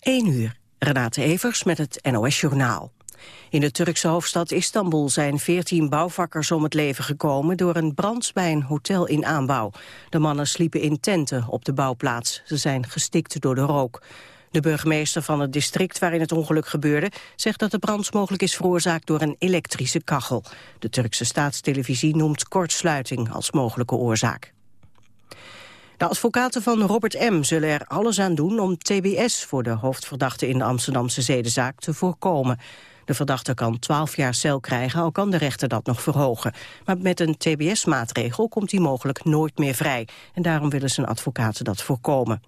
1 uur. Renate Evers met het NOS Journaal. In de Turkse hoofdstad Istanbul zijn 14 bouwvakkers om het leven gekomen door een brand bij een hotel in aanbouw. De mannen sliepen in tenten op de bouwplaats. Ze zijn gestikt door de rook. De burgemeester van het district waarin het ongeluk gebeurde... zegt dat de brand mogelijk is veroorzaakt door een elektrische kachel. De Turkse staatstelevisie noemt kortsluiting als mogelijke oorzaak. De advocaten van Robert M. zullen er alles aan doen om TBS voor de hoofdverdachte in de Amsterdamse zedenzaak te voorkomen. De verdachte kan 12 jaar cel krijgen, al kan de rechter dat nog verhogen. Maar met een TBS-maatregel komt hij mogelijk nooit meer vrij. En daarom willen zijn advocaten dat voorkomen.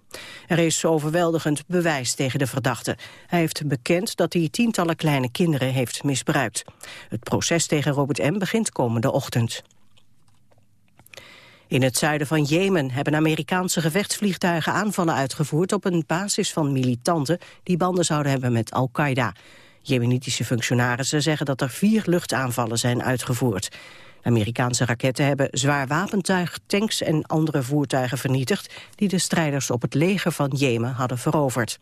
Er is overweldigend bewijs tegen de verdachte. Hij heeft bekend dat hij tientallen kleine kinderen heeft misbruikt. Het proces tegen Robert M. begint komende ochtend. In het zuiden van Jemen hebben Amerikaanse gevechtsvliegtuigen aanvallen uitgevoerd op een basis van militanten die banden zouden hebben met Al-Qaeda. Jemenitische functionarissen zeggen dat er vier luchtaanvallen zijn uitgevoerd. Amerikaanse raketten hebben zwaar wapentuig, tanks en andere voertuigen vernietigd... die de strijders op het leger van Jemen hadden veroverd.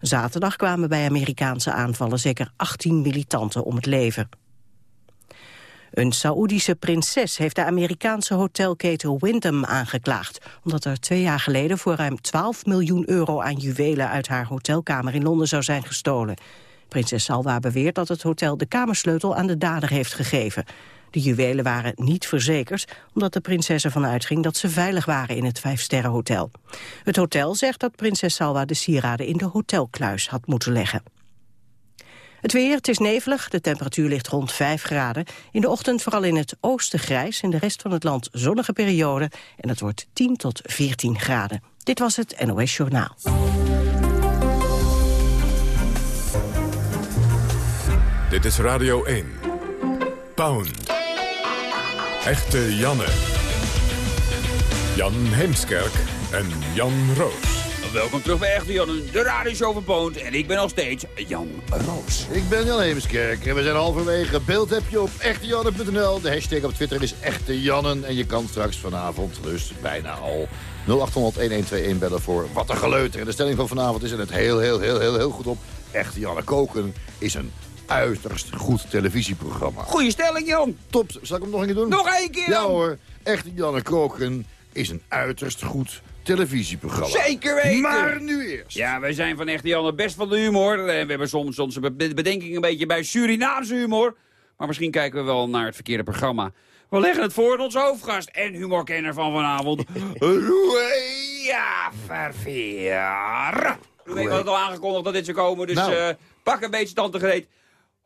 Zaterdag kwamen bij Amerikaanse aanvallen zeker 18 militanten om het leven. Een Saoedische prinses heeft de Amerikaanse hotelketen Wyndham aangeklaagd... omdat er twee jaar geleden voor ruim 12 miljoen euro aan juwelen... uit haar hotelkamer in Londen zou zijn gestolen. Prinses Salwa beweert dat het hotel de kamersleutel aan de dader heeft gegeven. De juwelen waren niet verzekerd, omdat de prinses ervan uitging dat ze veilig waren in het Vijfsterrenhotel. Het hotel zegt dat prinses Salwa de sieraden in de hotelkluis had moeten leggen. Het weer, het is nevelig, de temperatuur ligt rond 5 graden. In de ochtend vooral in het oosten grijs, in de rest van het land zonnige periode. En het wordt 10 tot 14 graden. Dit was het NOS Journaal. Dit is Radio 1. Pound. Echte Janne. Jan Heemskerk en Jan Roos. Welkom terug bij Echte Jan, de radioshow van Poont. En ik ben nog steeds Jan Roos. Ik ben Jan Heemskerk en we zijn halverwege. Beeld heb je op echtejannen.nl. De hashtag op Twitter is Echte Jannen. En je kan straks vanavond, dus bijna al, 0800-1121 bellen voor wat een geleuter. En de stelling van vanavond is er het heel, heel, heel, heel, heel goed op. Echte Janne Koken is een uiterst goed televisieprogramma. Goeie stelling, Jan. Top, zal ik hem nog een keer doen? Nog één keer, Ja hoor, Echte Janne Koken is een uiterst goed televisieprogramma. Zeker weten. Maar nu eerst. Ja, wij zijn van Echte Jan best van de humor. En we hebben soms onze be- bedenking een beetje bij Surinaamse humor. Maar misschien kijken we wel naar het verkeerde programma. We leggen het voor aan onze hoofdgast en humorkenner van vanavond, Rouea Verveer. U weet wat al aangekondigd dat dit zou komen, dus Nou. eh, pak een beetje tante gereed.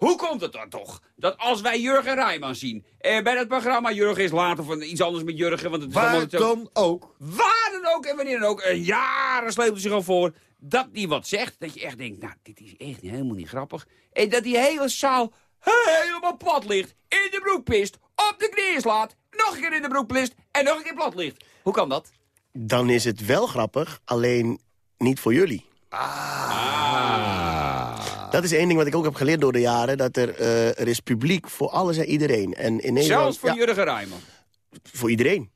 Hoe komt het dan toch dat als wij Jurgen Rijman zien... Eh, bij dat programma Jurgen is later van iets anders met Jurgen... Want het is Waar dan ook. waar dan ook en wanneer dan ook, een jaren sleept hij zich al voor, dat hij wat zegt, dat je echt denkt, nou, dit is echt helemaal niet grappig. En dat die hele zaal helemaal plat ligt, in de broek pist, op de knieën slaat, nog een keer in de broek pist en nog een keer plat ligt. Hoe kan dat? dan is het wel grappig, alleen niet voor jullie. Ah. Dat is één ding wat ik ook heb geleerd door de jaren. Dat er, eh, er is publiek voor alles en iedereen. En in Nederland, Zelfs voor ja, Jurgen Rijman. voor iedereen.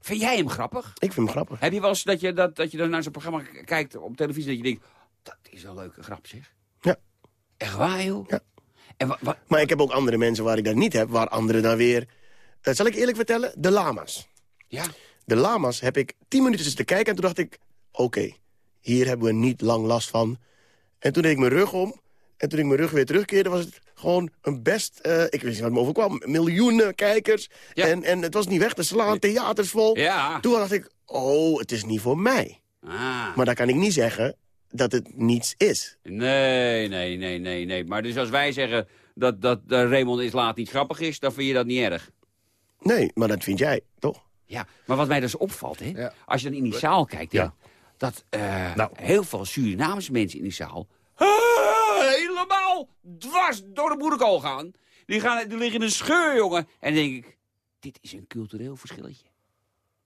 Vind jij hem grappig? Ik vind hem grappig. Heb je wel eens dat je, dat, dat je dan naar zo'n programma kijkt op televisie... dat je denkt, dat is een leuke grap zeg. Ja. Echt waar, joh? Ja. En Maar ik heb ook andere mensen waar ik dat niet heb. Waar anderen dan weer... Eh, zal ik eerlijk vertellen? De lama's. ja. De lama's heb ik tien minuten zitten kijken. En toen dacht ik, oké, hier hebben we niet lang last van. En toen deed ik mijn rug om. En toen ik mijn rug weer terugkeerde, was het gewoon een best... eh, ik wist niet wat me overkwam. Miljoenen kijkers. Ja. En, en het was niet weg te slaan, theaters vol. Ja. Toen dacht ik, oh, het is niet voor mij. Ah. Maar dan kan ik niet zeggen dat het niets is. Nee, nee, nee, nee, nee. Maar dus als wij zeggen dat, dat eh, Raymond is laat niet grappig is, dan vind je dat niet erg. Nee, maar dat vind jij, toch? Ja, maar wat mij dus opvalt, hè, Ja. als je dan in die zaal kijkt, hè, Ja. dat eh, Nou. heel veel Surinaamse mensen in die zaal helemaal dwars door de boerenkool gaan. Die, gaan, die liggen in een scheur, jongen. En dan denk ik, dit is een cultureel verschilletje.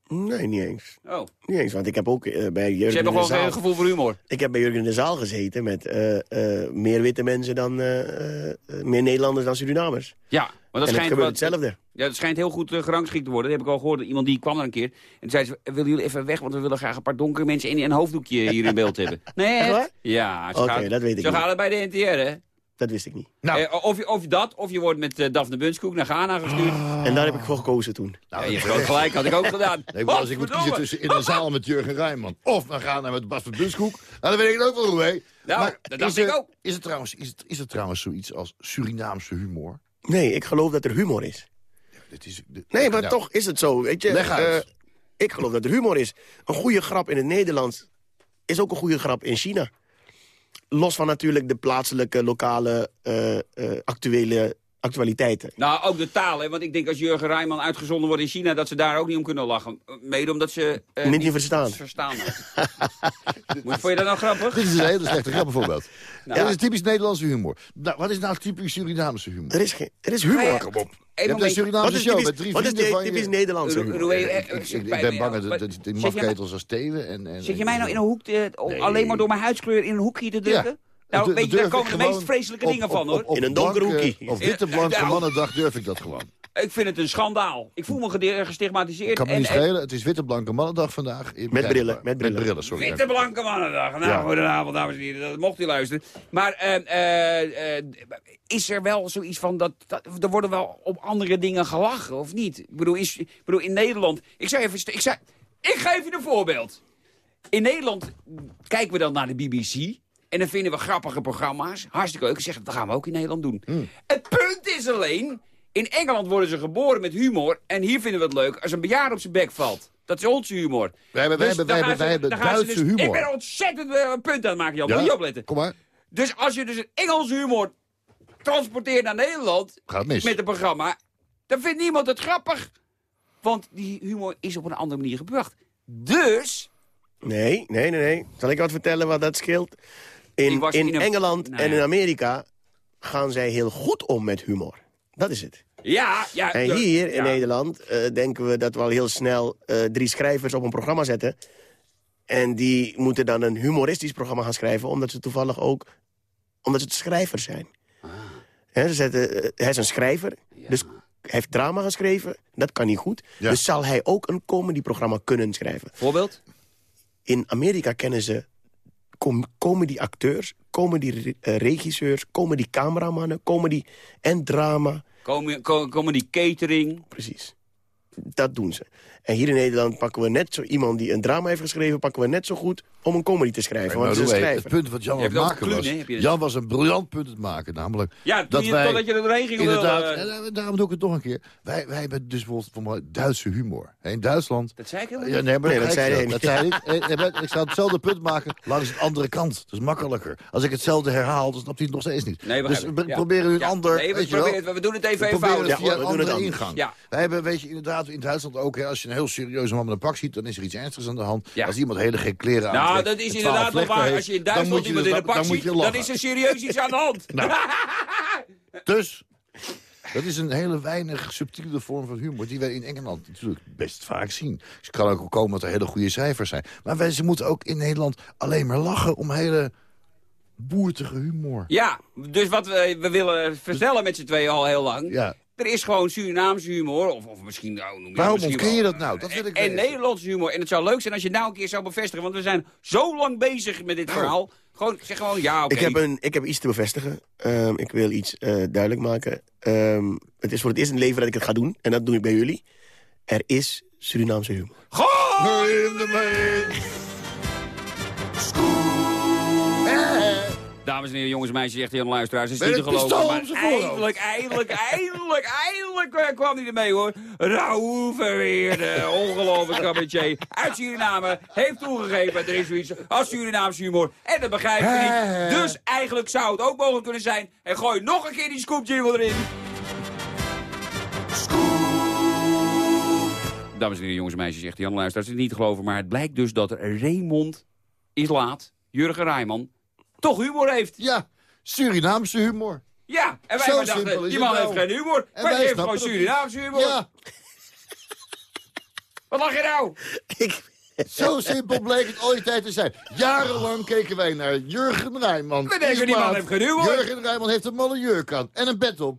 Nee, niet eens. Oh, Niet eens, want ik heb ook eh, bij Jurgen hebben in de gewoon geen zaal... gevoel voor humor. Ik heb bij Jurgen in de zaal gezeten met eh, eh, meer witte mensen dan... meer Nederlanders dan Surinamers. Ja, maar dat en het schijnt gebeurt wat- hetzelfde. Ja, dat schijnt heel goed gerangschikt te worden. Dat heb ik al gehoord. Iemand die kwam er een keer. En toen zei ze, willen jullie even weg? Want we willen graag een paar donkere mensen en een hoofddoekje hier in beeld hebben. Nee, Echt? Ja, Oké, dat weet ik zo gaat het bij de NTR, hè? Dat wist ik niet. Nou. Eh, of, je, of je dat, of je wordt met eh, Daphne Bunskoek naar Ghana gestuurd. En daar heb ik voor gekozen toen. Nou, ja, je hebt groot gelijk, had ik ook gedaan. Nee, maar als ik moet kiezen tussen in een zaal met Jurgen Rijman... of naar met Bas van Bunskoek, nou, dan weet ik het ook wel hoe, hè. Nou, maar dat dacht is er, ik ook. Is het, trouwens, is, het, is het trouwens zoiets als Surinaamse humor? Nee, ik geloof dat er humor is. Dit is, dit- Nee, maar nou, toch is het zo. Weet je, Leg uit. eh, ik geloof dat er humor is. Een goede grap in het Nederlands is ook een goede grap in China. Los van natuurlijk de plaatselijke, lokale, eh, eh, actuele actualiteiten. Nou, ook de taal, hè. Want ik denk als Jurgen Rijman uitgezonden wordt in China... dat ze daar ook niet om kunnen lachen. Mede omdat ze... eh, Niet verstaan. verstaan. Moet- Vond je dat nou grappig? Dit is een hele slechte grap bijvoorbeeld. Nou. Dit is typisch Nederlandse humor. Nou, wat is nou typisch Surinaamse humor? Er is, geen, er is Ga je- humor. Kom op. Je Hey, hebt een. Surinaamse Wat is show typisch, met drie wat is vrienden van je. typisch Ik, eh, ik, eh, ben bang dat, die mafketels als Steven en... en Zit je mij nou in een hoek, alleen maar door mijn huidskleur in een hoekje te drukken? Nou, weet je, daar komen de meest vreselijke dingen van, hoor. In een donker hoekje. Op witte blanke Nou. mannendag durf ik dat gewoon. Ik vind het een schandaal. Ik voel me gestigmatiseerd. Kan me en, niet en- schelen. Het is witte blanke mannendag vandaag. Met brillen, met brillen. sorry. Witte blanke mannendag. Nou, Ja. goedenavond, dames en heren. Dat mocht u luisteren. Maar eh, eh, eh, is er wel zoiets van... Dat, dat, er worden wel op andere dingen gelachen, of niet? Ik bedoel, is, ik bedoel in Nederland... Ik zou even... Ik, zou, ik geef je een voorbeeld. In Nederland kijken we dan naar de BBC... En dan vinden we grappige programma's. Hartstikke leuk. Ik zeg, dat gaan we ook in Nederland doen. Hmm. Het punt is alleen... In Engeland worden ze geboren met humor. En hier vinden we het leuk als een bejaarde op zijn bek valt. Dat is onze humor. Wij hebben, wij Dus hebben, wij hebben, wij Duitse dus- humor. Ik ben ontzettend eh, een punt aan het maken, Jan. Ja? Moet je opletten. Kom maar. Dus als je dus een Engelse humor transporteert naar Nederland... Gaat mis. met een programma... dan vindt niemand het grappig. Want die humor is op een andere manier gebracht. Dus... Nee, nee, nee, nee. Zal ik wat vertellen wat dat scheelt? In, in in een- Engeland Nou en ja. in Amerika gaan zij heel goed om met humor. Dat is het. Ja, ja... En hier in ja. Nederland eh, denken we dat we al heel snel eh, drie schrijvers op een programma zetten. En die moeten dan een humoristisch programma gaan schrijven... omdat ze toevallig ook omdat ze schrijvers zijn. Ze zetten, eh, hij is een schrijver, dus hij heeft drama geschreven. Dat kan niet goed. Ja. Dus zal hij ook een comedyprogramma kunnen schrijven. Voorbeeld? In Amerika kennen ze com comedy-acteurs, comedy-regisseurs... comedy-cameramannen, comedy en drama. Komen, komen, komen die catering... Precies. Dat doen ze. En hier in Nederland pakken we net zo iemand die een drama heeft geschreven... pakken we net zo goed om een comedy te schrijven. Maar want het is een Louis, het schrijver. punt wat Jan aan het maken was... Jan was een briljant punt aan het maken. Namelijk Ja, dat je, wij... totdat je er doorheen ging Inderdaad, lullen, eh. en, eh, daarom doe ik het nog een keer. Wij, wij hebben dus bijvoorbeeld Duitse humor. In Duitsland... Dat zei ik helemaal Ja, niet. nee, maar Nee, dat, zei ik hij niet. Dat zei ik. Eh, eh, Ik zou hetzelfde punt maken langs de andere kant. Dat is makkelijker. Als ik hetzelfde herhaal, dan snapt hij het nog steeds niet. Nee, dus we Ja. proberen nu een Ja, ander... nee, we, weet je wel, proberen, het- we doen het even we proberen eenvoudig. het via Ja, een we doen het andere anders. ingang. Ja. Wij hebben, weet je, inderdaad in Duitsland ook... Hè, als je een heel serieuze man met een pak ziet... dan is er iets ernstigs aan de hand. Ja. Als iemand hele gekke kleren Nou, aantrekt... dat is inderdaad 12 wel waar. heeft, Als je in Duitsland je iemand in een pak ziet, dan is er serieus iets aan de hand. Nou. Dus, dat is een hele weinig subtiele vorm van humor... die wij in Engeland natuurlijk best vaak zien. Dus het kan ook komen dat er hele goede cijfers zijn. Maar wij, ze moeten ook in Nederland alleen maar lachen... om hele boertige humor. Ja, dus wat we, we willen vertellen met z'n tweeën al heel lang. Ja. Er is gewoon Surinaamse humor, of, of misschien... Nou, noem je Waarom ontken je dat nou? Dat wil ik en. Nederlandse humor. En het zou leuk zijn als je nou een keer zou bevestigen. Want we zijn zo lang bezig met dit verhaal. Gewoon, zeg gewoon ja, oké. Ik, heb een, ik heb iets te bevestigen. Ehm, ik wil iets eh, duidelijk maken. Ehm, het is voor het eerst in het leven dat ik het ga doen. En dat doe ik bij jullie. Er is Surinaamse humor. Goh! In de main. Dames en heren, jongens en meisjes, aan de luisteraars. Het is niet te geloven, maar eindelijk, eindelijk, eindelijk, eindelijk eh, kwam hij ermee, hoor. Raoul Verweerde, ongelooflijk cabaretier uit Suriname, heeft toegegeven, er is zoiets als Surinaamse humor. En dat begrijpen we niet. Dus eigenlijk zou het ook mogelijk kunnen zijn. En gooi nog een keer die scoop jingle erin. Dames en heren, jongens en meisjes, zegt Jan Luisteraars. Het is niet te geloven, maar het blijkt dus dat Raymond Islaat, Jurgen Rijman, toch humor heeft. Ja, Surinaamse humor. Ja, en wij maar dachten, die man heeft geen humor. En maar wij die heeft gewoon Surinaamse humor. Ja. Wat lach je nou? Ik, Zo simpel bleek het ooit tijd te zijn. Jarenlang keken wij naar Jurgen Rijman. We denken, die man heeft geduwd. Jurgen Rijman heeft een malle jurk aan en een bed op.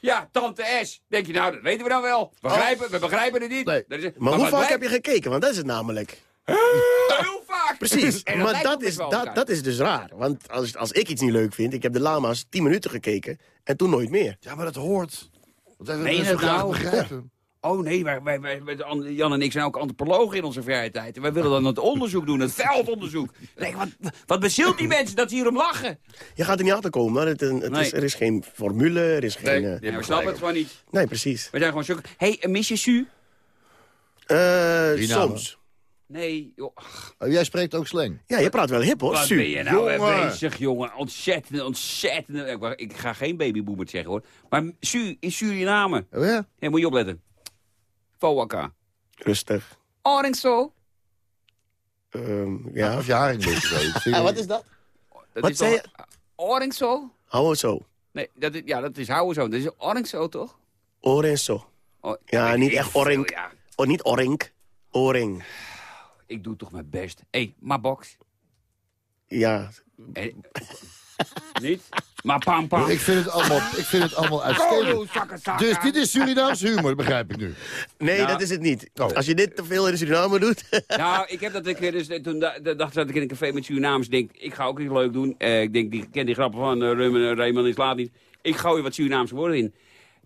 Ja, tante S. Denk je nou, dat weten we dan wel. Begrijpen, We begrijpen het niet. Nee. Dat is- maar hoe vaak wij- heb je gekeken? Want dat is het namelijk. Heel vaak. Precies. En maar dat is, dat, dat is dus raar. Want als, als ik iets niet leuk vind... Ik heb de lama's 10 minuten gekeken en toen nooit meer. Ja, maar dat hoort. Je zo dat graag nou? begrijpen. Oh nee, wij, wij, wij, wij- Jan en ik zijn ook antropologen in onze vrije tijd. En wij willen dan het onderzoek doen, het veldonderzoek. Denk, wat, wat bezielt die mensen dat ze hierom lachen? Je gaat er niet achter komen. Het, het Nee. is, er is geen formule, er is geen... Nee. eh, Ja, we snappen het gewoon niet. nee, precies. We zijn gewoon zulke... Hé, hey, mis je Su? Eh, namen. soms. Nee, joh. Oh, jij spreekt ook slang. Ja, je praat wel hip hoor. wat Su. ben je nou Jongen. bezig, jongen? Ontzettend, ontzettend. Ik, ga geen babyboomer zeggen, hoor. Maar Su in Suriname. Oh ja? Hé, moet je opletten. Fouaka. Rustig. Orange zo. Ehm, ja. Als je vind- Ah, wat is dat? Dat Wat is zei toch- Orange zo? Hou zo. Nee, dat is, ja, dat is houden zo. Dat is orange zo, toch? Zo. Oh, Ja, niet echt. Ja, Oh, niet orink. Oring. Ik doe toch mijn best. Hé, hey, maar box. Ja. Eh, niet? Maar pam pam. Ik vind het allemaal, ik vind het allemaal uitstekend. zakken, zakken. Dus dit is Surinaamse humor, begrijp ik nu. Nee, dat is het niet. Oh. Als je dit te veel in Suriname doet... Nou, ik heb dat ik dus eh, toen da- da- dacht dat ik in een café met Surinamers denk, ik ga ook iets leuk doen. Eh, ik denk, die ik ken die grappen van uh, Raymond is laat niet. Ik gooi wat Surinaamse woorden in.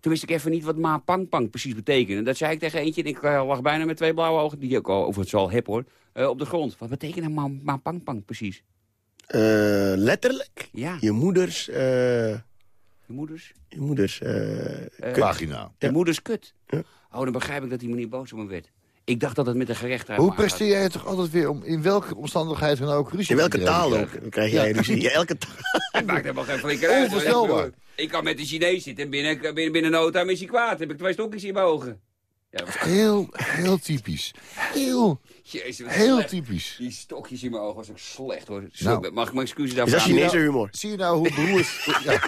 Toen wist ik even niet wat ma pang pang precies betekende. Dat zei ik tegen eentje en ik eh, lag bijna met twee blauwe ogen, die ook al over het zal heb hoor, eh, op de grond. Wat betekent nou ma, ma pang pang precies? Eh, letterlijk. Ja, Je moeders... eh, je moeders. je moeders... eh, Vagina. Je moeders kut. Ja. Oh, dan begrijp ik dat die meneer boos op me werd. Ik dacht dat het met een gerecht uit Hoe presteer jij het toch altijd weer om in welke omstandigheid dan ook ruzie in welke taal ook. krijg jij ruzie. Ja, elke taal. Het maakt helemaal geen flikker uit. Onvoorstelbaar. Ik kan met de Chinees zitten en binnen, binnen, binnen no time is hij kwaad. heb ik twee stokjes in mijn ogen. Ja, was Heel, heel typisch. Heel, Jezus, heel slecht. typisch. Die stokjes in mijn ogen was ook slecht hoor. Nou. mag ik mijn excuses Is daarvoor dat aanbieden? Chinese humor? Zie je nou hoe broers... Ja.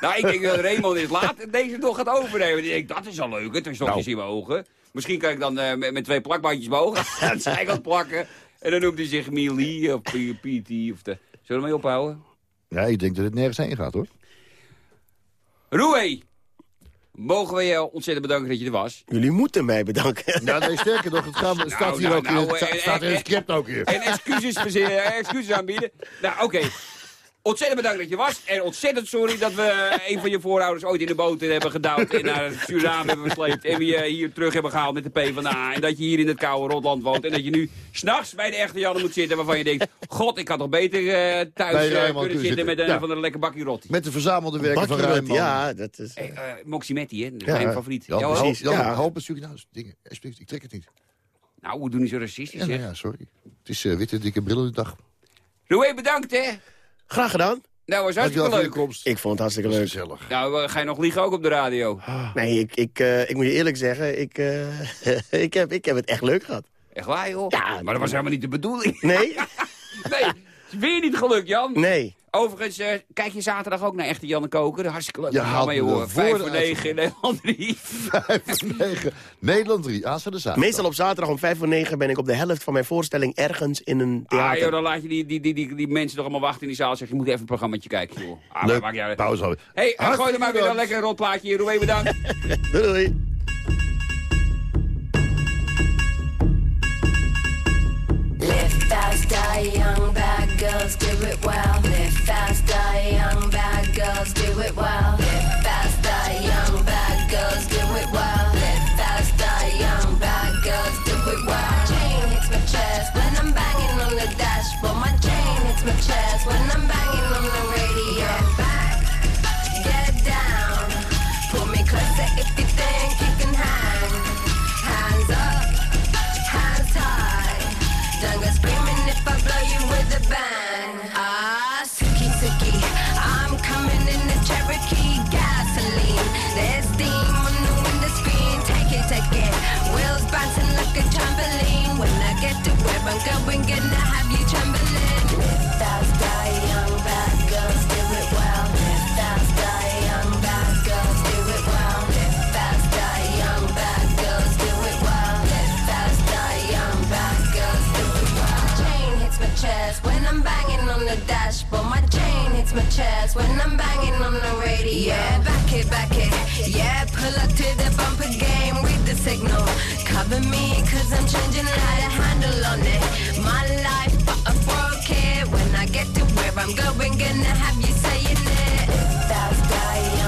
Nou, ik denk dat Raymond is laat deze toch gaat overnemen. Ik denk, dat is al leuk, hè, twee stokjes Nou. in mijn ogen. Misschien kan ik dan eh, met, met twee plakbandjes mijn ogen aan zijkant plakken. En dan noemt hij zich Mili of PT of de... Zullen we ermee ophouden? ja, ik denk dat het nergens heen gaat, hoor. Roe, mogen we je ontzettend bedanken dat je er was. Jullie moeten mij bedanken. Ja, nee, sterker nog, het, gaat, het staat hier nou, ook in nou, het, en- staat in het en- script ook hier. En excuses, eh, excuses aanbieden. Nou, oké. Ontzettend bedankt dat je was. En ontzettend sorry dat we eh, een van je voorouders ooit in de boot hebben gedouwd. En naar Suriname hebben gesleept. En we je hier terug hebben gehaald met de PvdA. En dat je hier in het koude Rotland woont. En dat je nu s'nachts bij de echte Janne moet zitten. Waarvan je denkt, god, ik had toch beter eh, thuis eh, kunnen zitten zitten. met een Ja. van de lekker bakje rotti. Met de verzamelde werken van Rijnman. Ja, dat is... Hey, eh, Moximetti, hè? Dat is Ja. mijn favoriet. Ja, precies, ja. hoop Surinaamse dingen. Alsjeblieft, ik trek het niet. nou, we doen niet zo racistisch, Ja, nou ja, sorry. Het is eh, witte, dikke brillendag. Roe, bedankt, hè? Graag gedaan. Nou, was hartstikke leuk. komst. Ik vond het hartstikke leuk. gezellig. Nou, ga je nog liegen ook op de radio? Nee, ik, ik, eh, ik moet je eerlijk zeggen, ik, eh, ik, heb, ik heb het echt leuk gehad. Echt waar, joh? Ja, maar dat was helemaal niet de bedoeling. Nee? Nee, is weer niet gelukt, Jan. Nee. Overigens, eh, kijk je zaterdag ook naar Echte Janne Koken. Hartstikke leuk. Je programma, haalt me joh. er Vijf voor voor negen in Nederland 3. 9. Nederland 3, aanstaande zaterdag. Meestal op zaterdag om vijf voor negen ben ik op de helft van mijn voorstelling ergens in een Ah, theater. joh, dan laat je die, die, die, die, die mensen toch allemaal wachten in die zaal. Zeg je moet even een programmaatje kijken, joh. Ah, maar Leuk, uit. pauze alweer. Hé, hey, gooi er maar weer een lekker rotplaatje hier. Roe, bedankt. Doei doei. Die young, bad girls do it well. Live fast, die young, bad girls do it well. Live fast, die young, bad girls do it well. Live fast, die young, bad girls do it well. My chain hits my chest when I'm banging on the dashboard. My chain hits my chest when I'm banging on the radio. Back, get down. Pull me closer if you I'm going good now. Dashboard. My chain hits my chest when I'm banging on the radio. Yeah, back it, back it. Yeah, pull up to the bumper game with the signal. Cover me, cause I'm changing how to handle on it. My life, but I broke it. When I get to where I'm going, gonna have you saying it. Fast die young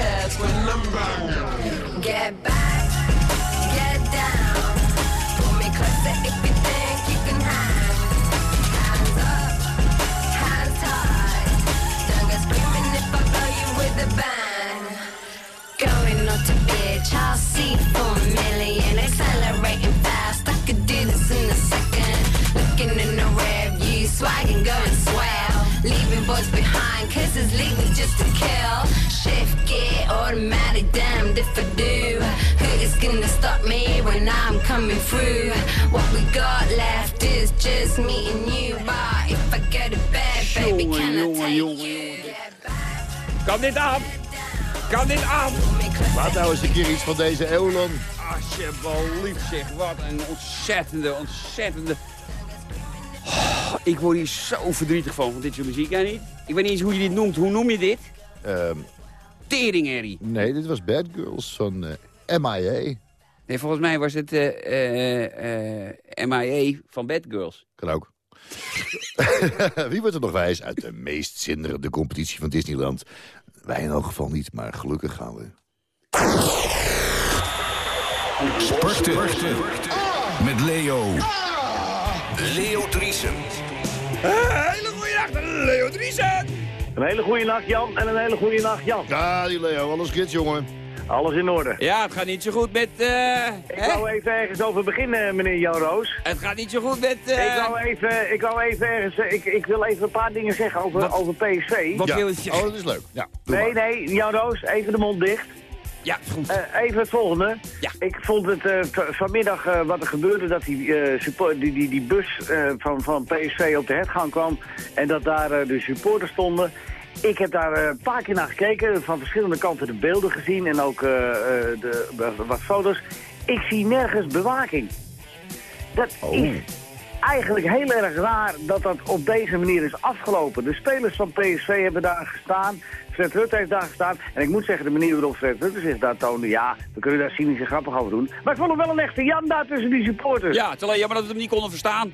hits when I'm banging. Get back, get down. Pull me closer if you think you can hang. Hands up, hands high. Don't go screaming if I blow you with a bang. Going on to bitch, I'll see for a million. Accelerating fast, I could do this in a second. Looking in the rear view, swagging, going swell. Leaving boys behind, cause it's coming through? What we got left is just me and you. But if I go to bed, baby, can I take you? Kan dit aan? Kan dit aan? Laat nou eens een keer iets van deze eeuw dan. Alsjeblieft zeg, wat een ontzettende, ontzettende... Oh, ik word hier zo verdrietig van, van dit soort muziek, jij niet? Ik weet niet eens hoe je dit noemt. Hoe noem je dit? Ehm, Teringherrie. nee, dit was Bad Girls van eh, MIA. Nee, volgens mij was het eh eh, eh, MIA van Bad Girls. Kan ook. Wie wordt er nog wijs uit de meest zinderende competitie van Disneyland? Wij in elk geval niet, maar gelukkig gaan we. Sporten. Met Leo. Leo Driesen. hele goede nacht, Leo Driesen! Een hele goede nacht Jan en een hele goede nacht Jan. Ja, die Leo, alles goed, jongen. Alles in orde. Ja, het gaat niet zo goed met... eh, Ik hè? wou even ergens over beginnen, meneer Jan Roos. Het gaat niet zo goed met... eh, Ik wou even, ik wou even ergens, eh, ik, ik wil even een paar dingen zeggen over, Wat? over PSV. Wat Ja. wil je Oh, dat is leuk. Ja, Nee, maar. nee, Jan Roos, even de mond dicht. Ja, goed. Eh, even het volgende. Ja. Ik vond het eh, vanmiddag eh, wat er gebeurde, dat die, eh, support, die, die, die bus eh, van, van PSV op de hertgang kwam en dat daar de supporters stonden. Ik heb daar eh, een paar keer naar gekeken, van verschillende kanten de beelden gezien en ook eh, eh, de, wat foto's. Ik zie nergens bewaking. Dat Oh. is eigenlijk heel erg raar dat dat op deze manier is afgelopen. De spelers van PSV hebben daar gestaan. Fred Rutte heeft daar gestaan. En ik moet zeggen, de manier waarop Fred Rutte zich daar toonde... ja, we kunnen daar cynisch en grappig over doen. Maar ik vond hem wel een echte Jan daar tussen die supporters. Ja, het is alleen jammer dat we hem niet konden verstaan.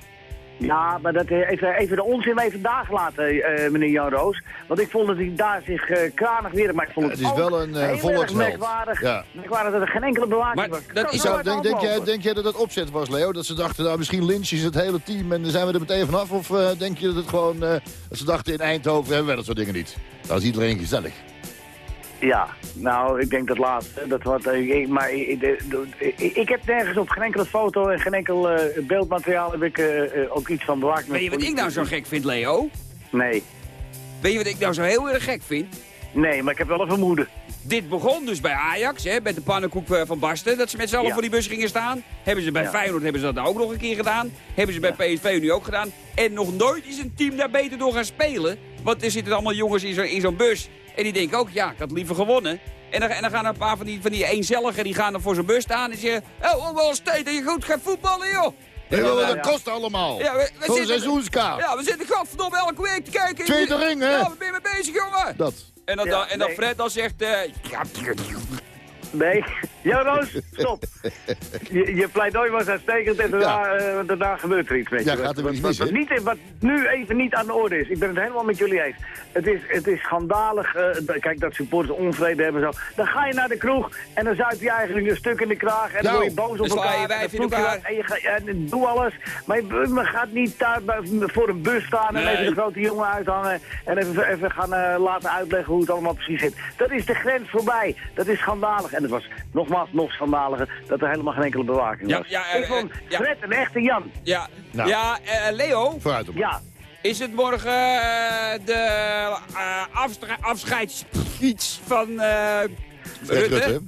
Ja, maar dat, eh, even, even de onzin even daar gelaten, eh, meneer Jan Roos. Want ik vond dat hij daar zich eh, kranig weer... Maar ik vond het, Het is ook wel een, eh, volksmeld. merkwaardig. Ja. Merkwaardig dat er geen enkele bewaking Maar was. dat is zo denk, de denk, jij, denk jij dat dat opzet was, Leo? Dat ze dachten, nou, misschien lynchen ze het hele team en dan zijn we er meteen vanaf? Of eh, denk je dat het gewoon, eh, dat ze dachten in Eindhoven hebben wij dat soort dingen niet? Dan is iedereen gezellig. Ja, nou, ik denk dat laatste. Dat wat, eh, ik, maar ik, ik, heb nergens op geen enkele foto en geen enkel eh, beeldmateriaal heb ik eh, ook iets van bewaakt. Weet je wat ik nou zo gek vind, Leo? Nee, Weet je wat ik nou zo heel erg gek vind? nee, maar ik heb wel een vermoeden. Dit begon dus bij Ajax, hè, met de pannenkoek van Basten. Dat ze met z'n allen Ja. voor die bus gingen staan. Hebben ze bij Ja. Feyenoord hebben ze dat nou ook nog een keer gedaan. Hebben ze bij PSV nu ook gedaan. En nog nooit is een team daar beter door gaan spelen. Want er zitten allemaal jongens in zo'n in zo'n bus. En die denken ook, ja, ik had liever gewonnen. En dan, en dan gaan er een paar van die, van die eenzelligen, die gaan dan voor zo'n bus staan en zeggen... Oh, oh, wel steeds dat je goed gaat voetballen, joh. Nee, dat kost allemaal. Ja, we, we zitten- seizoenskaart. Ja, we zitten godverdomme elke week te kijken. Tweede ring, hè? Ja, ben je mee bezig, jongen? Dat. En dan, Ja, dan- en dan nee. Fred dan zegt... eh, ja, Nee, Jan Roos, stop. Je, je pleidooi was uitstekend en daarna, eh, daarna gebeurt er iets met je. Ja, gaat er wat, iets wat, mis, wat, hè? niet, wat nu even niet aan de orde is. Ik ben het helemaal met jullie eens. Het is, het is schandalig. eh, kijk, dat supporters onvrede hebben zo. Dan ga je naar de kroeg en dan zuip je eigenlijk een stuk in de kraag. En dan Nou, word je boos op je elkaar. je wijf en in je elkaar. En je gaat, en doe alles. Maar je, gaat niet daar voor een bus staan en Nee. even de grote jongen uithangen. En even, even gaan eh, laten uitleggen hoe het allemaal precies zit. Dat is de grens voorbij. Dat is schandalig. En het was nogmaals nog schandaliger dat er helemaal geen enkele bewaking Ja, was. ja, eh, ik vond eh, ja. Fred een echte Jan. ja, Nou. ja eh, Leo, Vooruit op. Ja, is het morgen eh, de eh afstra- afscheidsspeech van eh Fred Rutte? Rutte.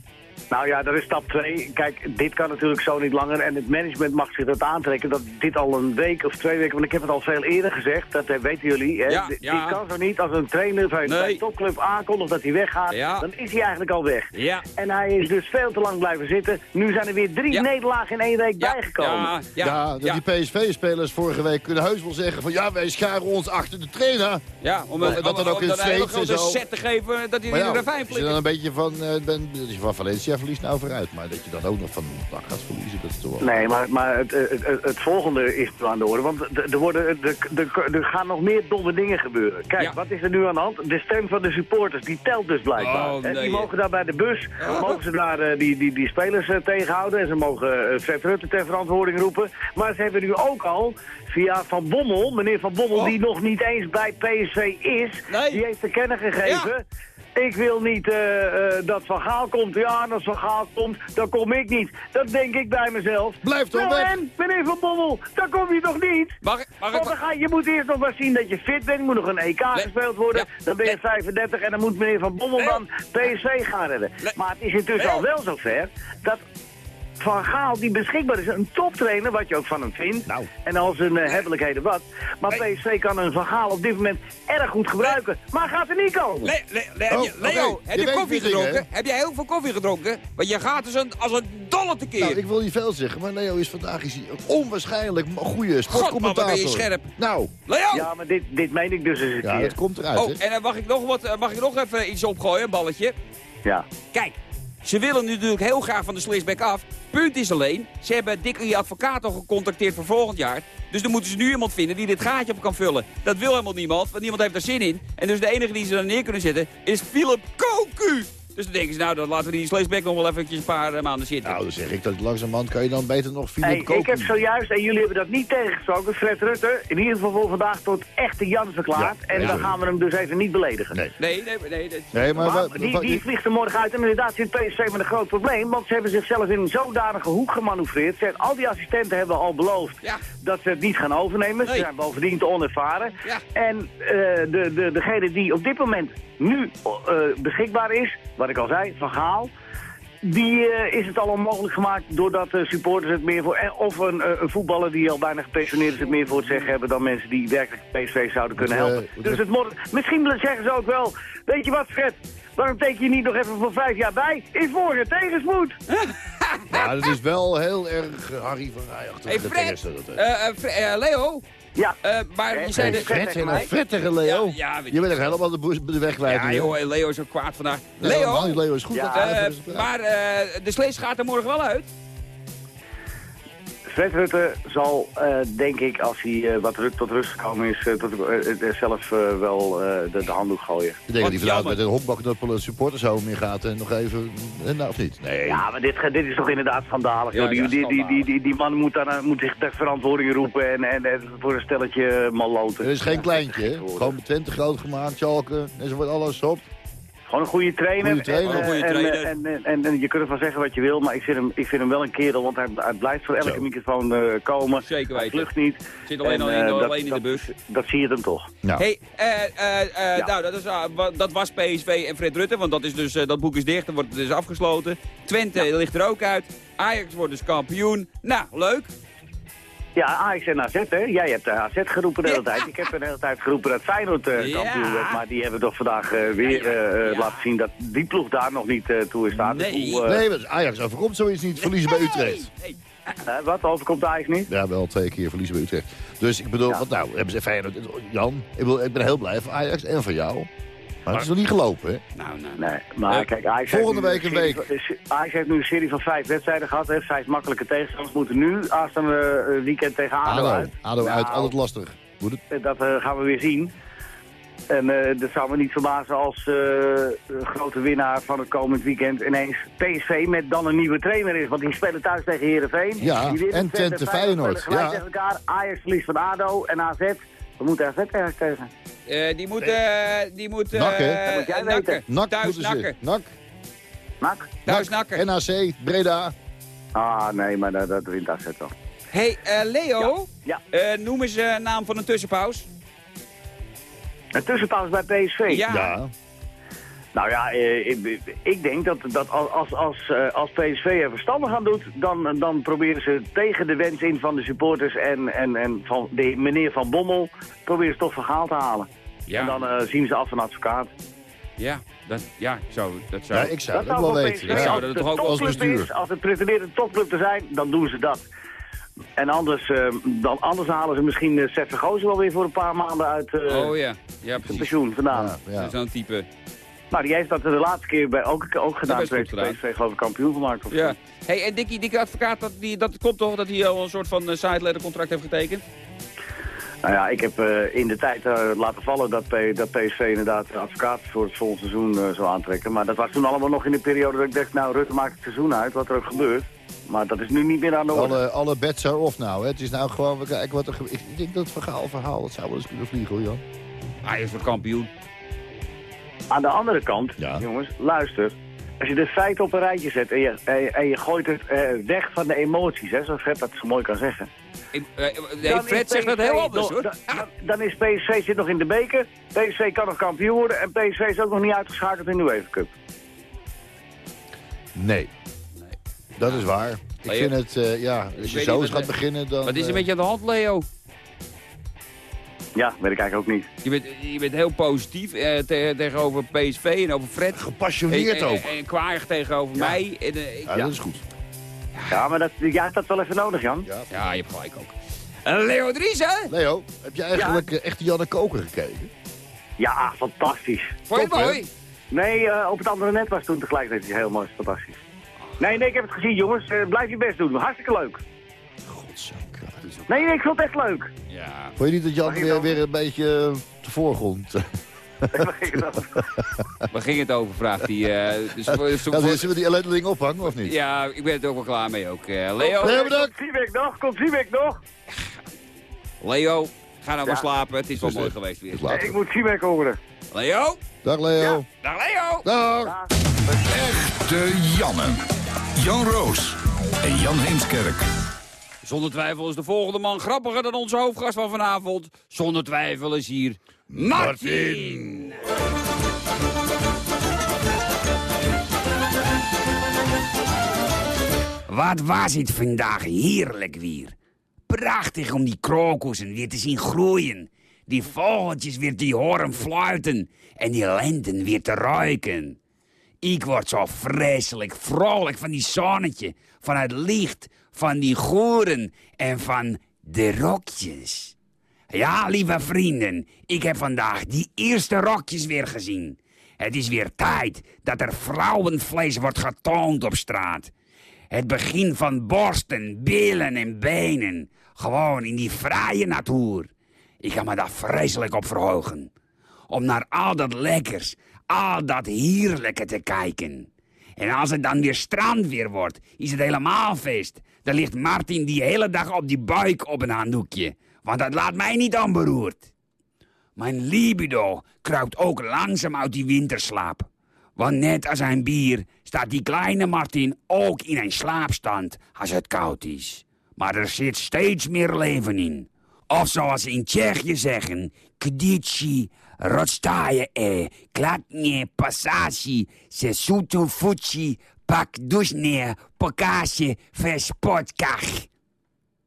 Nou ja, dat is stap 2. Kijk, dit kan natuurlijk zo niet langer. En het management mag zich dat aantrekken. Dat dit al een week of twee weken... Want ik heb het al veel eerder gezegd. Dat eh, weten jullie. Hè? Ja, Dit- ja. Dit kan zo niet. Als een trainer van Nee. een topclub aankondigt dat hij weggaat... Ja. dan is hij eigenlijk al weg. Ja. En hij is dus veel te lang blijven zitten. Nu zijn er weer drie Ja. nederlagen in één week Ja, bijgekomen. ja, Ja, ja, dat ja, die PSV-spelers vorige week kunnen heus wel zeggen van... ja, wij scharen ons achter de trainer. ja, om, Dat- om, dan ook om in een hele grote set te geven dat hij in de ravijn als je dan flikkert. een beetje van, eh ben, van Valencia verliest, nou vooruit. Maar dat je dan ook nog van dag gaat verliezen, dat is toch wel... Nee, maar, maar het, het, het, het volgende is aan de orde. Want er- worden, er, er, er gaan nog meer domme dingen gebeuren. Kijk, Ja. wat is er nu aan de hand? De stem van de supporters, die telt dus blijkbaar. Oh, nee. Die mogen daar bij de bus, mogen ze daar eh, die, die, die spelers eh, tegenhouden. En ze mogen eh, Fred Rutte ter verantwoording roepen. Maar ze hebben nu ook al, via Van Bommel, meneer Van Bommel, Oh. die nog niet eens bij PSV is, Nee. die heeft te kennen gegeven... Ik wil niet eh, eh, dat Van Gaal komt. Ja, en als Van Gaal komt, dan kom ik niet. Dat denk ik bij mezelf. Blijf toch Nou en, meneer Van Bommel, dan kom je toch niet? Mag, mag Want dan ik... ga, je moet eerst nog maar zien dat je fit bent. Er moet nog een EK Le- gespeeld worden. Ja. Dan ben je Le- 35 en dan moet meneer Van Bommel dan PSV gaan redden. Le- Maar het is intussen al wel zover dat Van Gaal, die beschikbaar is, een toptrainer, wat je ook van hem vindt. Nou. En al zijn uh, hebbelijkheden wat. Maar PSV kan een Van Gaal op dit moment erg goed gebruiken. Maar gaat er niet komen. Le- Le- Le- heb Oh, je- Leo, heb Je koffie dingen, gedronken? Heb jij heel veel koffie gedronken? Want je gaat dus een, als een dolle tekeer. Nou, ik wil niet veel zeggen, maar Leo is vandaag is hij een onwaarschijnlijk goede God, sportcommentator. wat ben je scherp. Nou, Leo! Ja, maar dit, dit meen ik dus eens een ja, keer. dat komt eruit, Oh, en dan mag ik nog, wat, eh, mag ik nog even iets opgooien, een balletje? Ja. Kijk, ze willen natuurlijk heel graag van de Slisbeck af. Punt is alleen, ze hebben dikke advocaat al gecontacteerd voor volgend jaar. Dus dan moeten ze nu iemand vinden die dit gaatje op kan vullen. Dat wil helemaal niemand, want niemand heeft er zin in. En dus de enige die ze dan neer kunnen zetten is Philip Koku. Dus dan denken ze, nou, dan laten we die Slisbeck nog wel eventjes een paar eh, maanden zitten. Nou, dan zeg ik dat langzamerhand kan je dan beter nog Philip Hey, kopen. ik heb zojuist, en jullie hebben dat niet tegengesproken, Fred Rutte, in ieder geval voor vandaag tot echte Jan verklaard. Ja, en ja. dan gaan we hem dus even niet beledigen. Nee. Nee, nee, nee. Nee, maar... Die, vliegt er morgen uit en inderdaad zit PSV met een groot probleem. Want ze hebben zichzelf in een zodanige hoek gemanoeuvreerd. Ze, al die assistenten hebben al beloofd Ja. dat ze het niet gaan overnemen. Nee. Ze zijn bovendien te onervaren. Ja. En eh, de, de, degene die op dit moment nu eh, beschikbaar is, wat ik al zei, Van Gaal... Die eh, is het al onmogelijk gemaakt doordat de supporters het meer voor... eh, Of een, eh, een voetballer die al bijna gepensioneerd is het meer voor het zeggen hebben... dan mensen die werkelijk PSV zouden kunnen helpen. dus het moet, misschien zeggen ze ook wel... Weet je wat, Fred? Waarom teken je niet nog even voor vijf jaar bij? In voor en tegenspoed. Ja, dat is wel heel erg eh, Harry van Rijachtig. Hey Fred, eh, eh, Leo, Ja. eh, maar je zei... Hey, de- Fred, Fred, tegen mij. vettige Leo. Ja, je bent er helemaal de, boes- de weg kwijt. Ja, joh, Leo is ook kwaad vandaag. Leo. Leo is goed. Ja. maar eh, de slees gaat er morgen wel uit. Fred Rutte zal, eh, denk ik, als hij eh, wat ru- tot rust gekomen is... eh, tot, zelf eh, wel eh, de, de handdoek gooien. Ik denk dat hij vanavond met een de supporters zo meer gaat en nog even... Nou, of niet? Nee. Ja, maar dit, dit is toch inderdaad schandalig. Ja, die, ja, die, die, die, die, die man moet, dan, moet zich ter verantwoording roepen en, en, en voor een stelletje maloten. Er is geen kleintje, hè? Gewoon met Twente groot gemaakt, Schalke, enzovoort, alles op. Gewoon een goede trainer. Goede trainer. En, eh, Goede en, trainer. En, en, en, en je kunt ervan zeggen wat je wil, maar ik vind hem, ik vind hem wel een kerel, want hij, hij blijft voor elke Zo. microfoon eh, komen. Zeker Hij weten. vlucht niet. Zit alleen, En, al eh, in, dat- alleen in de bus. Dat zie je dan toch. Nou, Hey, eh, eh, eh, Ja. nou, dat, is, ah, dat was PSV en Fred Rutte, want dat, is dus, eh, dat boek is dicht, dan wordt het dus afgesloten. Twente ligt er ook uit. Ajax wordt dus kampioen. Nou, leuk. Ja, Ajax en AZ, hè? Jij hebt eh, AZ geroepen de hele Ja. tijd. Ik heb de hele tijd geroepen dat Feyenoord Ja. kampioen werd. Maar die hebben toch vandaag eh, weer Ja, ja. Ja. laten zien dat die ploeg daar nog niet eh, toe is staan. Nee. Nee, Ajax overkomt zoiets niet. Verliezen bij Utrecht. Hey, eh, wat, overkomt Ajax niet? Ja, wel twee keer verliezen bij Utrecht. Dus ik bedoel, Ja. wat nou, hebben ze Feyenoord... Jan, ik, bedoel, ik ben heel blij van Ajax en van jou. Maar het is nog niet gelopen, hè? Nou, nou. Nee, maar Eh, kijk, Ajax volgende heeft nu week een serie van- Ajax heeft nu een serie van vijf wedstrijden gehad. Hè? Vijf makkelijke tegenstanders moeten nu aanstaande eh, weekend tegen ADO, ADO, uit. ADO uit, Nou, altijd lastig. Moet het? eh, Dat gaan we weer zien. En eh dat zou me niet verbazen als eh, grote winnaar van het komend weekend ineens PSV met dan een nieuwe trainer is. Want die spelen thuis tegen Heerenveen. Ja, en Twente Feyenoord, ja. tegen elkaar. Ajax verliest van ADO en AZ. We moeten AZ ergens tegen. Eh, die moet... eh, die moet eh, Nak, hè? Dat moet jij nakken. weten. NAC Thuis moeten nakken. Nak? Thuis nakken. NAC, Breda. Ah, nee, maar dat, dat wint AZ wel. Hey, eh, Leo. Ja. eh, noem eens een naam van een tussenpaus. Een tussenpauze bij PSV. Ja. Ja. Nou ja, eh, ik, ik denk dat, dat als, als, als, eh, als PSV er verstandig aan doet, dan, dan proberen ze tegen de wens in van de supporters en, en, en van de meneer Van Bommel, proberen ze toch verhaal te halen. Ja. En dan eh, zien ze af een advocaat. Ja, dat, ja ik zou, dat zou... Ja, ik zou Dat dat zou wel weten. Ja, als dat het toch een ook als topclub bestuur. is, als het pretendeert een topclub te zijn, dan doen ze dat. En anders, eh, dan, anders halen ze misschien uh, Seth Vergozen wel weer voor een paar maanden uit eh oh ja, ja precies. pensioen vandaan. Ja, ja. Zo'n type. Nou, die heeft dat de laatste keer bij, ook, ook gedaan. Toen heeft. PSV geloof ik kampioen gemaakt. Of Ja. Hey, en Dikkie, Dikkie advocaat, dat, die, dat komt toch dat hij al een soort van uh, side contract heeft getekend? Nou ja, ik heb eh, in de tijd eh, laten vallen dat, P- dat PSV inderdaad de advocaat voor het volgende seizoen eh, zou aantrekken. Maar dat was toen allemaal nog in de periode dat ik dacht, nou Rutte maakt het seizoen uit, wat er ook gebeurt. Maar dat is nu niet meer aan de orde. Alle, alle bets are off nou. Hè. Het is nou gewoon, we kijken wat er Ik denk dat het verhaal, verhaal, dat zou wel eens kunnen vliegen hoor Jan. Hij is voor kampioen. Aan de andere kant, Ja. jongens, luister. Als je de feiten op een rijtje zet en je, en je, en je gooit het eh, weg van de emoties, hè, zoals Fred dat zo mooi kan zeggen. Ik, eh, nee, Dan Fred is zegt dat heel anders nog- hoor. Dan, dan- dan is PSV zit nog in de beker, PSV kan nog kampioen worden en PSV is ook nog niet uitgeschakeld in de UEFA Cup. Nee. Dat is waar. Ik vind het, eh, ja, als je zo eens gaat beginnen dan... Wat is er eh, met je aan de hand, Leo? Ja, weet ik eigenlijk ook niet. Je bent, je bent heel positief eh, te- tegenover PSV en over Fred. Gepassioneerd en, ook. En, en kwaaiig tegenover Ja. mij. En, eh, ik- Ja, dat is goed. Ja, maar dat, jij hebt dat wel even nodig, Jan. Ja. ja, je hebt gelijk ook. En Leo Driessen, Leo, heb je eigenlijk eh, echt Janne Koker gekeken? Ja, fantastisch. vond je Top, hè? Nee, eh, op het andere net was toen tegelijkertijd heel mooi, fantastisch. Nee, nee, ik heb het gezien, jongens. Eh, blijf je best doen. Hartstikke leuk. Nee, nee, ik vond het echt leuk. Ja. Vond je niet dat Jan weer, dan? weer een beetje eh, op de voorgrond... Waar ging het over, vraagt hij. eh, dus dus Ja, zullen we die ellendeling ophangen, of niet? ja, ik ben het ook wel klaar mee ook. Eh, Leo, Leo, bedankt. Komt nog? Komt Siebeck nog? Leo, ga nou maar slapen. Het is wel Dus, mooi eh, geweest weer. Nee, ik moet Siebeck horen. Leo, Dag Leo. dag Leo. Dag. Echte Janne. Jan Roos en Jan Heemskerk. Zonder twijfel is de volgende man grappiger dan onze hoofdgast van vanavond. Zonder twijfel is hier Martin. Wat was het vandaag heerlijk weer. Prachtig om die krokussen weer te zien groeien. Die vogeltjes weer te horen fluiten. En die lenten weer te ruiken. Ik word zo vreselijk vrolijk van die zonnetje, van het licht, van die goeren en van de rokjes. Ja, lieve vrienden, ik heb vandaag die eerste rokjes weer gezien. Het is weer tijd dat er vrouwenvlees wordt getoond op straat. Het begin van borsten, billen en benen. Gewoon in die vrije natuur. Ik ga me daar vreselijk op verheugen. Om naar al dat lekkers, al dat heerlijke te kijken. En als het dan weer strand weer wordt, is het helemaal feest. Dan ligt Martin die hele dag op die buik op een handdoekje. Want dat laat mij niet onberoerd. Mijn libido kruipt ook langzaam uit die winterslaap. Want net als een bier staat die kleine Martin ook in een slaapstand als het koud is. Maar er zit steeds meer leven in. Of zoals ze in Tsjechië zeggen, kdici, rozstaje e, klatnie, passaci, se fuci, pak dusne, pokasje, verspotkach.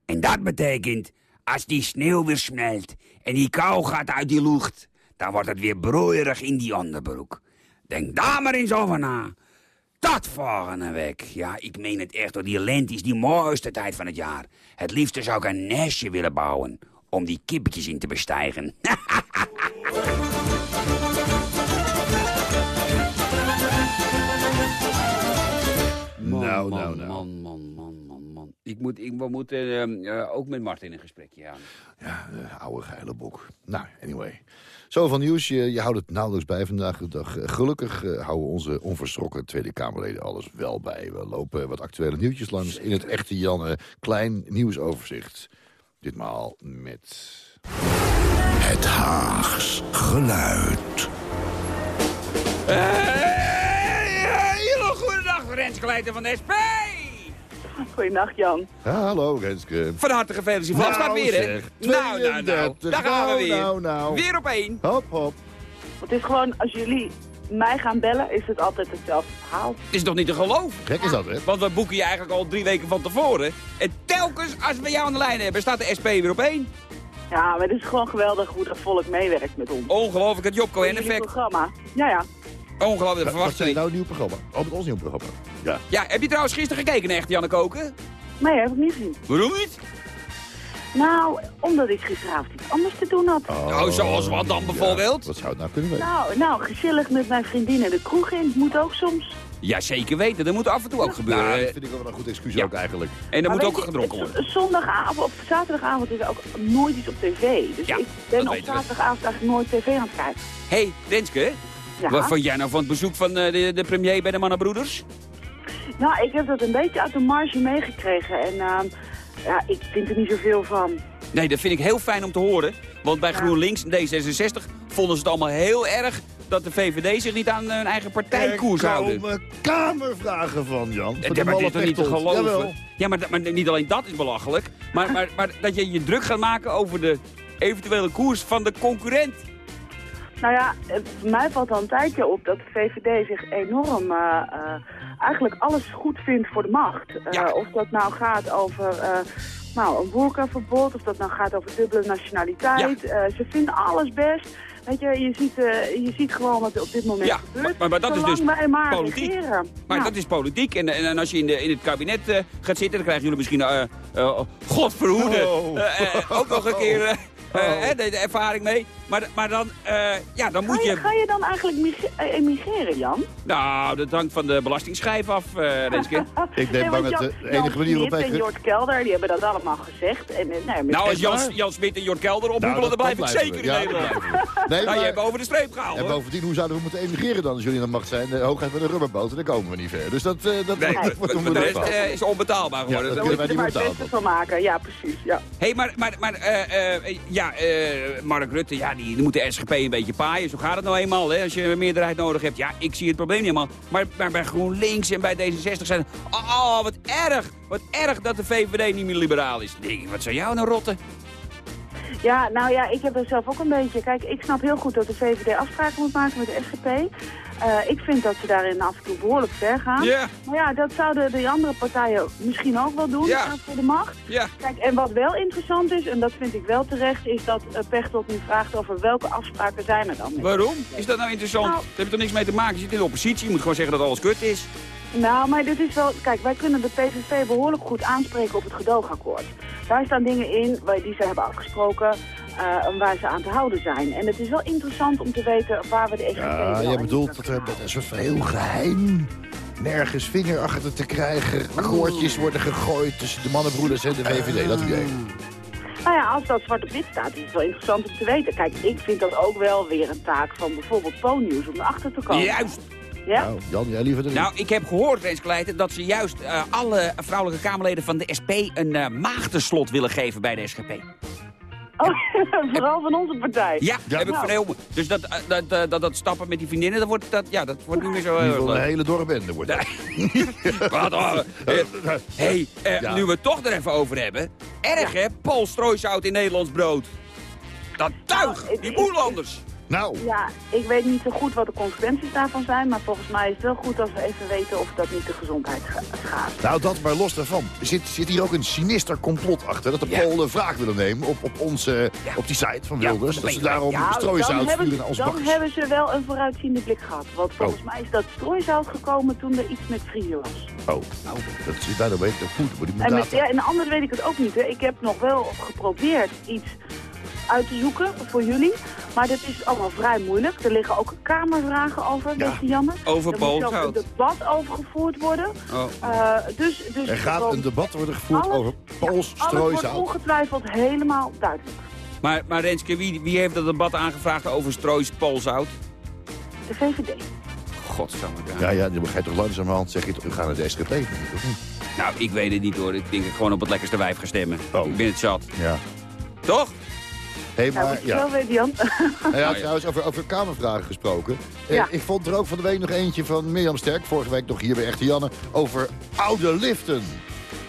En dat betekent, als die sneeuw weer smelt en die kou gaat uit die lucht, dan wordt het weer broeierig in die onderbroek. Denk daar maar eens over na. Dat volgende week. Ja, ik meen het echt, hoor. die lente is die mooiste tijd van het jaar. Het liefste zou ik een nestje willen bouwen om die kippetjes in te bestijgen. Nou, man, nou, nou. Man, man, man, man, man. Ik moet, ik, we moeten ehm, eh, ook met Martin een gesprekje aan. Ja, de oude geile bok. Nou, anyway. Zo van nieuws. Je, je houdt het nauwelijks bij vandaag de dag. Eh, Gelukkig houden onze onverschrokken Tweede Kamerleden alles wel bij. We lopen wat actuele nieuwtjes langs in het echte Janne. Klein nieuwsoverzicht. Ditmaal met... Het Haags geluid. Van de SP! Goedenacht Jan. Ah, hallo, Renske. Van harte gefeliciteerd. Nou, staat weer, hè? zeg, Nou, nou, nou. 32. Daar gaan we Nou, weer. nou, nou. Weer op één. Hop, hop. Het is gewoon, als jullie mij gaan bellen, is het altijd hetzelfde verhaal. Het is toch niet te geloven? Gek is dat, hè? Want we boeken je eigenlijk al drie weken van tevoren. En telkens als we jou aan de lijn hebben, staat de SP weer op één. Ja, maar het is gewoon geweldig hoe dat volk meewerkt met ons. Ongelooflijk, het Job Cohen effect. programma. Ja, ja. Ongelooflijk, dat Wat verwacht is je nou een nieuw programma? Oh, met ons nieuw programma. Ja. Ja, heb je trouwens gisteren gekeken naar Echte Janne Koken? Nee, heb ik niet gezien. Waarom niet? Nou, omdat ik gisteravond iets anders te doen had. Nou, zoals wat dan bijvoorbeeld? Ja, wat zou het nou kunnen weten? Nou, nou, gezellig met mijn vriendinnen de kroeg in. Moet ook soms. Ja, zeker weten. Dat moet af en toe ook gebeuren. Nou, dat vind ik wel een goed excuus Ja. ook eigenlijk. en dan Maar moet ook je, gedronken worden. Zondagavond of zaterdagavond is er ook nooit iets op tv. Dus Ja, ik dat ben op zaterdagavond eigenlijk nooit tv aan het kijken. Hé, hey, Renske, Ja. wat vond jij nou van het bezoek van eh, de, de premier bij de Mannenbroeders? Nou, ik heb dat een beetje uit de marge meegekregen. En ehm, ja, ik vind er niet zoveel van. Nee, dat vind ik heel fijn om te horen. Want bij GroenLinks en D66 vonden ze het allemaal heel erg dat de VVD zich niet aan hun eigen partijkoers Er houden. komen kamervragen van, Jan. Van Ja, maar dit is niet te geloven? Jawel. Ja, maar, maar niet alleen dat is belachelijk. Maar, maar, maar dat je je druk gaat maken over de eventuele koers van de concurrent. Nou ja, het- mij valt al een tijdje op dat de VVD zich enorm eh, eh, eigenlijk alles goed vindt voor de macht. Eh, Ja. Of dat nou gaat over eh, nou, een boerkaverbod, of dat nou gaat over dubbele nationaliteit. Eh, ze vinden alles best. Weet je, je ziet, eh, je ziet gewoon wat er op dit moment Ja, gebeurt. maar- maar dat is dus wij maar politiek. regeren. Maar Ja. dat is politiek. En, en, en als je in, de, in het kabinet eh, gaat zitten, dan krijgen jullie misschien, eh eh, God verhoede, Oh. eh, eh, ook nog een keer eh, eh, hè, de, de ervaring mee. Maar, maar dan, eh, ja, dan Ga moet je, je... ga je dan eigenlijk eh, emigreren, Jan? Nou, dat hangt van de belastingsschijf af, eh Renske. Ik denk Nee, bang dat de enige manier waarop Smit wij... en Jort Kelder, die hebben dat allemaal gezegd. En, eh, nee, met Nou, als Jan? Jan Smit en Jort Kelder Nou, ophoepelen, dan blijf ik blijven zeker we. in Ja, Nederland. we. Nee, Nou, je maar- hebt over de streep gehaald, En bovendien, hoe zouden we moeten emigreren dan als jullie de macht zijn? Eh, hooguit met een rubberboot, en dan komen we niet ver. Dus dat, eh, dat Nee, de rest eh, is onbetaalbaar Ja, geworden. dat Daar kunnen moet wij je niet er het beste van maken. Ja, precies. Ja. Hé, maar, maar, maar eh, eh, ja, eh, Mark Rutte, ja, die, die moet de SGP een beetje paaien. Zo gaat het nou eenmaal, hè, als je een meerderheid nodig hebt. Ja, ik zie het probleem niet helemaal. Maar, maar bij GroenLinks en bij D66 zijn... Oh, wat erg, wat erg dat de VVD niet meer liberaal is. Ik, wat zou jou nou rotten? Ja, nou ja, ik heb er zelf ook een beetje. Kijk, ik snap heel goed dat de VVD afspraken moet maken met de SGP. Eh, ik vind dat ze daarin af en toe behoorlijk ver gaan. Ja. Maar ja, dat zouden de andere partijen misschien ook wel doen eh, voor de macht. Ja. Kijk, en wat wel interessant is, en dat vind ik wel terecht, is dat uh, Pechtold nu vraagt over welke afspraken zijn er dan. Waarom? Is dat nou interessant? Nou- Daar heb je toch niks mee te maken? Je zit in de oppositie, je moet gewoon zeggen dat alles kut is. Nou, maar dit is wel... Kijk, wij kunnen de PVV behoorlijk goed aanspreken op het gedoogakkoord. Daar staan dingen in waar, die ze hebben afgesproken eh, waar ze aan te houden zijn. En het is wel interessant om te weten waar we de SGP Ja, jij bedoelt dat er met een soort van heel geheim... nergens vinger achter te krijgen... akkoordjes worden gegooid tussen de mannenbroeders en de VVD. Dat idee. Nou ja, als dat zwart op wit staat, is het wel interessant om te weten. Kijk, ik vind dat ook wel weer een taak van bijvoorbeeld Po-nieuws om erachter te komen. Juist. Ja? Nou, Jan, jij liever de Nou, ik heb gehoord, Rens Kleijten, dat ze juist eh, alle vrouwelijke Kamerleden van de SP een eh maagdenslot willen geven bij de SGP. Oh, vooral van onze partij. Ja, Ja. heb ik Nou. vernomen. Dus dat, eh, dat, dat, dat stappen met die vriendinnen, dat wordt, dat, ja, dat wordt niet meer zo heel een hele dorpbende wordt dat. Wat, oh, eh, hey, eh, Ja. nu we het toch er even over hebben. Erg hè, Paul Strooisout in Nederlands brood. Dat tuig, Nou, die moerlanders. Nou, Ja, ik weet niet zo goed wat de consequenties daarvan zijn, maar volgens mij is het wel goed als we even weten of dat niet de gezondheid ga- schaadt. nou, dat maar los daarvan. Zit, zit hier ook een sinister complot achter... dat de Ja. Polen wraak willen nemen op, op, onze, Ja. op die site van Ja, Wilders. dat dat ze daarom strooisout vuren naar ons dan bakkers. hebben ze wel een vooruitziende blik gehad. Want volgens Oh. mij is dat strooisout gekomen toen er iets met vriezen was. Oh, nou, dat zit daar dan weet ik goed. Maar die En, met, ja, en de andere weet ik het ook niet. Hè. Ik heb nog wel geprobeerd iets uit te zoeken voor jullie. Maar dat is allemaal vrij moeilijk. Er liggen ook kamervragen over, Ja. beste Janne. Over Er moet een debat over gevoerd worden. Oh. Eh, dus, dus Er gaat gewoon een debat worden gevoerd alles- over Pools Alles wordt strooisout. ongetwijfeld helemaal duidelijk. Maar, maar Renske, wie, wie heeft dat debat aangevraagd over Stroois Poolzout? De VVD. Godsamme. Ja, ja, dan ga je toch langzamerhand zeg je toch, we gaan naar de SGP. Nou, ik weet het niet hoor. Ik denk dat ik gewoon op het lekkerste wijf ga stemmen. Oh. Ik ben het zat. Ja. Toch? Hé, Nou, maar ja. wel weten, Jan. Nou ja, ja. trouwens, over, over Kamervragen gesproken. Eh, Ja. ik vond er ook van de week nog eentje van Mirjam Sterk, vorige week nog hier bij Echte Janne, over oude liften.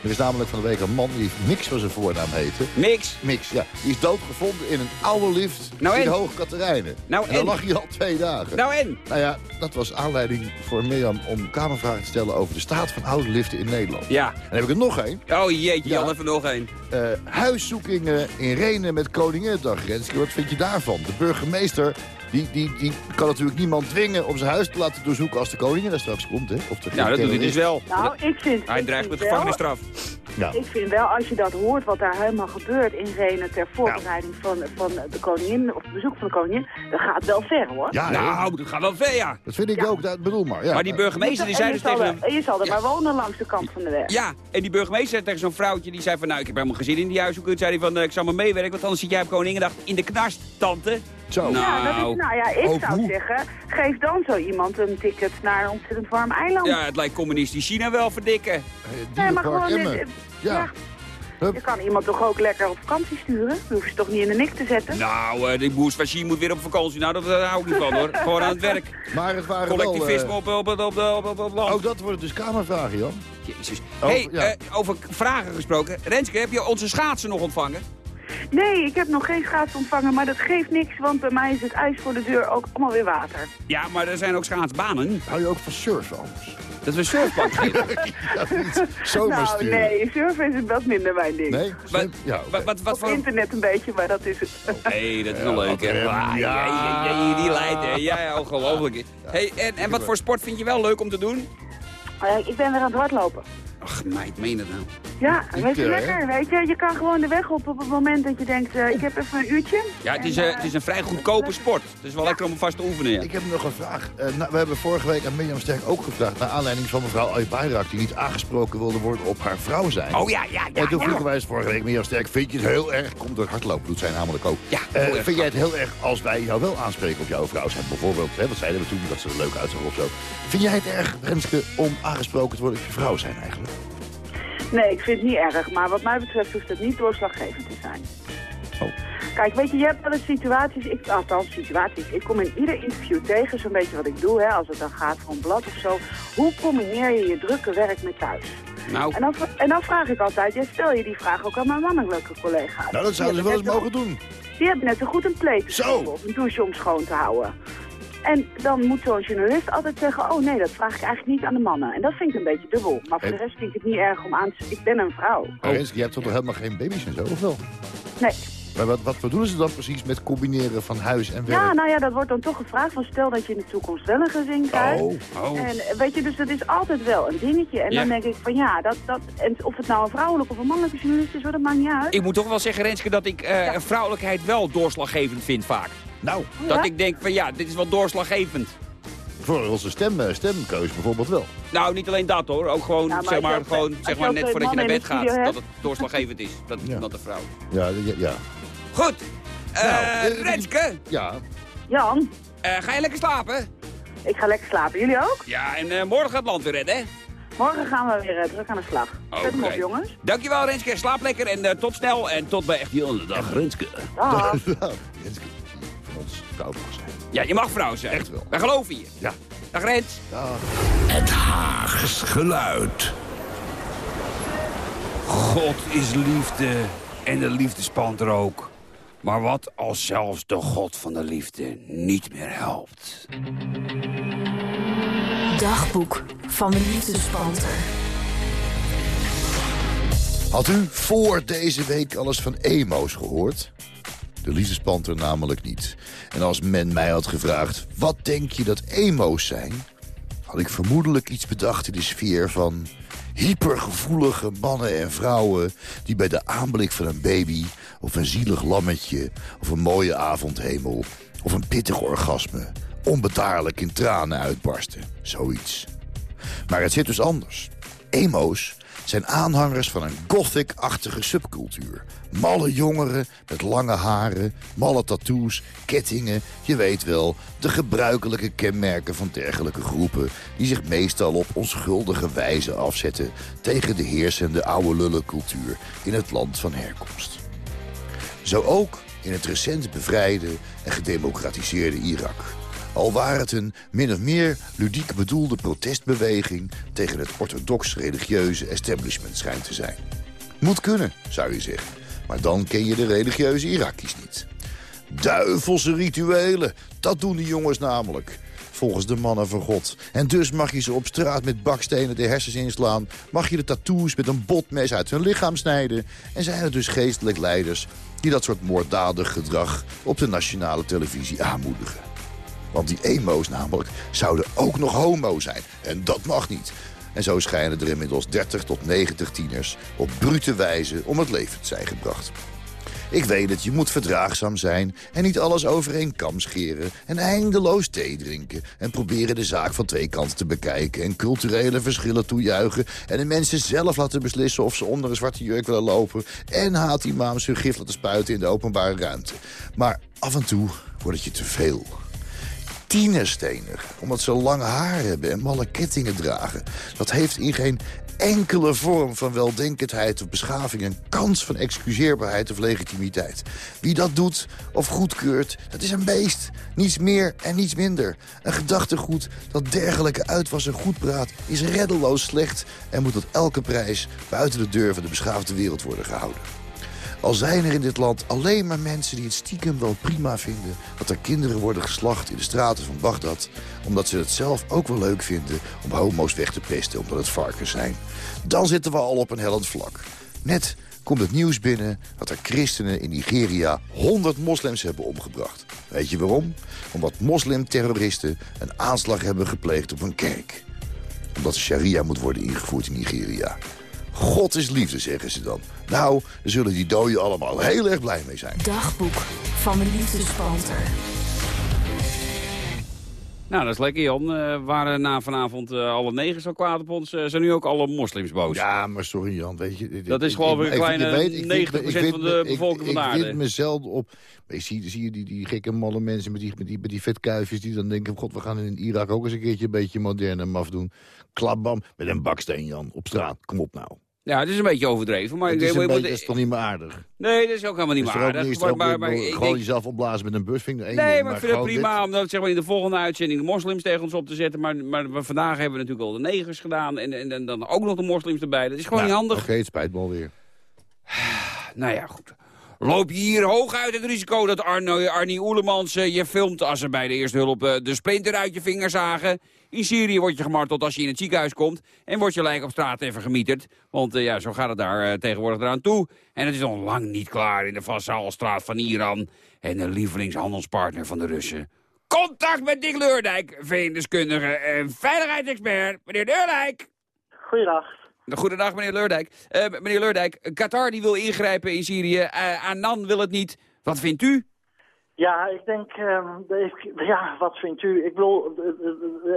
Er is namelijk van de week een man die Mix van zijn voornaam heette. Mix. Mix, ja. Die is doodgevonden in een oude lift Nou, in? Hoge Katerijnen. Nou, en daar lag hij al twee dagen. Nou en? Nou ja, dat was aanleiding voor Mirjam om kamervragen te stellen over de staat van oude liften in Nederland. Ja. En dan heb ik er nog één. Oh jeetje, Ja. Jan, even nog één. Eh, huiszoekingen in Renen met Koninginnedag, Renske. Wat vind je daarvan? De burgemeester die, die, die kan natuurlijk niemand dwingen om zijn huis te laten doorzoeken als de koningin er straks komt. Hè? Of de Nou, dat doet hij dus wel. Nou, ik vind... Hij ik dreigt vind met gevangenisstraf. Ja. Ik vind wel, als je dat hoort, wat daar helemaal gebeurt in Renen ter voorbereiding van, van de koningin, of het bezoek van de koningin, dat gaat wel ver hoor. Ja? Nou, dat gaat wel ver, ja. dat vind ik ook. Dat bedoel maar. Ja, Maar die burgemeester die zei je dus zal tegen er- hem... Je zal er maar wonen langs de kant van de weg. Ja, en die burgemeester zei tegen zo'n vrouwtje, die zei van... nou, ik heb helemaal geen zin in die huiszoeker. Toen zei hij van, eh, ik zal maar meewerken, want anders zit jij op Koningendag in de knast, tante. Zo. Ja, dat is, nou ja, ik Ook zou hoe? zeggen, geef dan zo iemand een ticket naar een ontzettend warm eiland. Ja, het lijkt communistisch China wel verdikken. Eh, nee, maar gewoon, eh, Ja. ja. Hup. Je kan iemand toch ook lekker op vakantie sturen? Dan hoef je toch niet in de nik te zetten? Nou, eh, die boers van China moet weer op vakantie. Nou, dat, daar hou ik niet van, hoor. Gewoon aan het werk. Maar het waren wel... Collectivisme eh, op, op, op, op, op, op, op land. ook dat worden dus kamervragen, Jan. Jezus. Oh, hey, ja. over vragen gesproken. Renske, heb je onze schaatsen nog ontvangen? Nee, ik heb nog geen schaats ontvangen, maar dat geeft niks, want bij mij is het ijs voor de deur ook allemaal weer water. Ja, maar er zijn ook schaatsbanen. Hou je ook van surfen anders? Dat we een surfpad hebben. ja, nou, nee, surfen is het wat minder mijn ding. Nee? Wat, Ja, oké. wat, wat, wat voor... internet een beetje, maar dat is het. Nee, dat is wel leuk, hè? ja. ja, die leidt, hè. Ja, ja, ongelooflijk. Hey, en, en wat voor sport vind je wel leuk om te doen? Eh, ik ben weer aan het hardlopen. Ach, meid, meen het nou? Ja, weet je, lekker, weet je. Je kan gewoon de weg op op het moment dat je denkt, eh, ik heb even een uurtje. Ja, het is, eh, het is een vrij goedkope sport. Het is wel lekker om vast te oefenen, ja. Ik heb nog een vraag. Eh, nou, we hebben vorige week aan Mirjam Sterk ook gevraagd... naar aanleiding van mevrouw Al Bayrak... die niet aangesproken wilde worden op haar vrouw zijn. Oh ja, ja, ja. en toen ja. vroegen wij vorige week, Mirjam Sterk... vind je het heel erg... komt door hardlopen, doet zij namelijk ook. Ja, Eh, vind jij het heel erg als wij jou wel aanspreken op jouw vrouw zijn? Bijvoorbeeld, hè, wat zeiden we toen, dat ze er leuk uitzag of zo. Vind jij het erg, Renske, om aangesproken te worden op je vrouw zijn eigenlijk? Nee, ik vind het niet erg, maar wat mij betreft hoeft het niet doorslaggevend te zijn. Oh. Kijk, weet je, je hebt wel eens situaties, ik, althans situaties, ik kom in ieder interview tegen, zo'n beetje wat ik doe, hè, als het dan gaat voor een blad of zo. Hoe combineer je je drukke werk met thuis? Nou, En dan, en dan vraag ik altijd, ja, stel je die vraag ook aan mijn mannelijke collega's. Nou, dat zouden ze wel eens mogen doen. Die hebben net zo goed een pleet of een douche om schoon te houden. En dan moet zo'n journalist altijd zeggen, oh nee, dat vraag ik eigenlijk niet aan de mannen. En dat vind ik een beetje dubbel. Maar voor En- de rest vind ik het niet erg om aan te... Ik ben een vrouw. Maar Renske, je hebt toch helemaal geen baby's en zo, of wel? Nee. Maar wat, wat bedoelen ze dan precies met combineren van huis en werk? Ja, nou ja, dat wordt dan toch gevraagd van stel dat je in de toekomst wel een gezin krijgt. Oh, oh. En eh, weet je, dus dat is altijd wel een dingetje. En Ja. dan denk ik van ja, dat, dat, en of het nou een vrouwelijke of een mannelijke journalist is, hoor, dat maakt niet uit. Ik moet toch wel zeggen, Renske, dat ik eh, vrouwelijkheid wel doorslaggevend vind vaak. Nou, Dat ik denk van ja, dit is wel doorslaggevend. voor onze stem, eh, stemkeuze bijvoorbeeld wel. Nou, niet alleen dat hoor. Ook gewoon, Ja, maar zeg maar, ook- gewoon, zeg maar net voordat je naar bed de gaat, dat het doorslaggevend is. Dat Ja. iemand een vrouw. Ja, ja, ja. Goed. Eh Nou, eh, Renske, ja. Jan, eh, ga je lekker slapen? ik ga lekker slapen. Jullie ook? Ja, en eh, morgen gaat het land weer redden, hè? Morgen gaan we weer druk aan de slag. Zet hem op, Oké. jongens. Dankjewel Renske, slaap lekker en eh, tot snel. En tot bij echt die andere dag, Renske. Dag. Renske, vrouw mag zijn. Ja, je mag vrouw zijn. Echt wel. Wij geloven je. Ja. Dag Rens. Het Haags geluid. God is liefde en de liefde spant er ook. Maar wat als zelfs de God van de liefde niet meer helpt? Dagboek van de liefdespanter. Had u voor deze week alles van emo's gehoord? De liefdespanter namelijk niet. En als men mij had gevraagd, wat denk je dat emo's zijn? Had ik vermoedelijk iets bedacht in de sfeer van... hypergevoelige mannen en vrouwen... die bij de aanblik van een baby... of een zielig lammetje... of een mooie avondhemel... of een pittig orgasme... onbedaarlijk in tranen uitbarsten. Zoiets. Maar het zit dus anders. Emo's zijn aanhangers van een gothic-achtige subcultuur. Malle jongeren met lange haren, malle tattoos, kettingen... je weet wel, de gebruikelijke kenmerken van dergelijke groepen... die zich meestal op onschuldige wijze afzetten... tegen de heersende oude lullencultuur in het land van herkomst. Zo ook in het recent bevrijde en gedemocratiseerde Irak. Al waar het een min of meer ludiek bedoelde protestbeweging... tegen het orthodox-religieuze establishment schijnt te zijn. Moet kunnen, zou je zeggen. Maar dan ken je de religieuze Iraki's niet. Duivelse rituelen, dat doen die jongens namelijk. Volgens de mannen van God. En dus mag je ze op straat met bakstenen de hersens inslaan. Mag je de tattoos met een botmes uit hun lichaam snijden. En zijn er dus geestelijk leiders die dat soort moorddadig gedrag op de nationale televisie aanmoedigen. Want die emo's namelijk zouden ook nog homo zijn. En dat mag niet. En zo schijnen er inmiddels 30 tot 90 tieners op brute wijze om het leven te zijn gebracht. Ik weet het, je moet verdraagzaam zijn en niet alles over één kam scheren... en eindeloos thee drinken en proberen de zaak van twee kanten te bekijken... en culturele verschillen toejuichen en de mensen zelf laten beslissen... of ze onder een zwarte jurk willen lopen... en haat imams hun gif laten spuiten in de openbare ruimte. Maar af en toe wordt het je te veel tienerstenig. Omdat ze lang haar hebben en malle kettingen dragen. Dat heeft in geen enkele vorm van weldenkendheid of beschaving... een kans van excuseerbaarheid of legitimiteit. Wie dat doet of goedkeurt, dat is een beest. Niets meer en niets minder. Een gedachtegoed dat dergelijke uitwassen goed praat... is reddeloos slecht en moet tot elke prijs... buiten de deur van de beschaafde wereld worden gehouden. Al zijn er in dit land alleen maar mensen die het stiekem wel prima vinden... dat er kinderen worden geslacht in de straten van Bagdad... omdat ze het zelf ook wel leuk vinden om homo's weg te pesten omdat het varkens zijn. Dan zitten we al op een hellend vlak. Net komt het nieuws binnen dat er christenen in Nigeria 100 moslims hebben omgebracht. Weet je waarom? Omdat moslimterroristen een aanslag hebben gepleegd op een kerk. Omdat de sharia moet worden ingevoerd in Nigeria. God is liefde, zeggen ze dan. Nou, daar zullen die doden allemaal heel erg blij mee zijn. Dagboek van de liefdespanter. Nou, dat is lekker, Jan. Eh, waren na vanavond eh, alle negers al kwaad op ons, eh, zijn nu ook alle moslims boos. Ja, maar sorry Jan, weet je... dit- Dat is ik- gewoon weer ik- een ik- kleine je weet, ik 90% vind- van de ik- bevolking van Ik aarde. vind mezelf op... Maar je zie, zie je die, die gekke malle mensen met die, met, die, met die vetkuifjes... die dan denken, god, we gaan in Irak ook eens een keertje... een beetje modern en maf doen. Klapbam, met een baksteen, Jan, op straat. Kom op nou. Ja, het is een beetje overdreven. Maar Het is, een beetje, dat is toch niet meer aardig? Nee, dat is ook helemaal niet meer er aardig. niet- Maar, maar, maar gewoon denk- jezelf opblazen met een bus vind ik één Nee, ding, maar ik vind het prima dit- om dat zeg maar, in de volgende uitzending de moslims tegen ons op te zetten. Maar, maar vandaag hebben we natuurlijk al de negers gedaan en, en, en dan ook nog de moslims erbij. Dat is gewoon Nou, niet handig. Oké, het spijt me alweer. Nou ja, goed. Loop je hier hooguit het risico dat Arno, Arnie Oelemans eh, je filmt... als ze bij de eerste hulp eh, de splinter uit je vinger zagen. In Syrië word je gemarteld als je in het ziekenhuis komt... en wordt je lijk op straat even gemieterd. Want eh, ja, zo gaat het daar eh, tegenwoordig eraan toe. En het is nog lang niet klaar in de Vassaalstraat van Iran... en de lievelingshandelspartner van de Russen. Contact met Dick Leurdijk, VN-deskundige en veiligheidsexpert, meneer Leurdijk. Goeiedag. Goedendag, meneer Leurdijk. Eh, meneer Leurdijk, Qatar die wil ingrijpen in Syrië. Annan wil het niet. Wat vindt u? Ja, ik denk, ehm, ja, wat vindt u? Ik bedoel,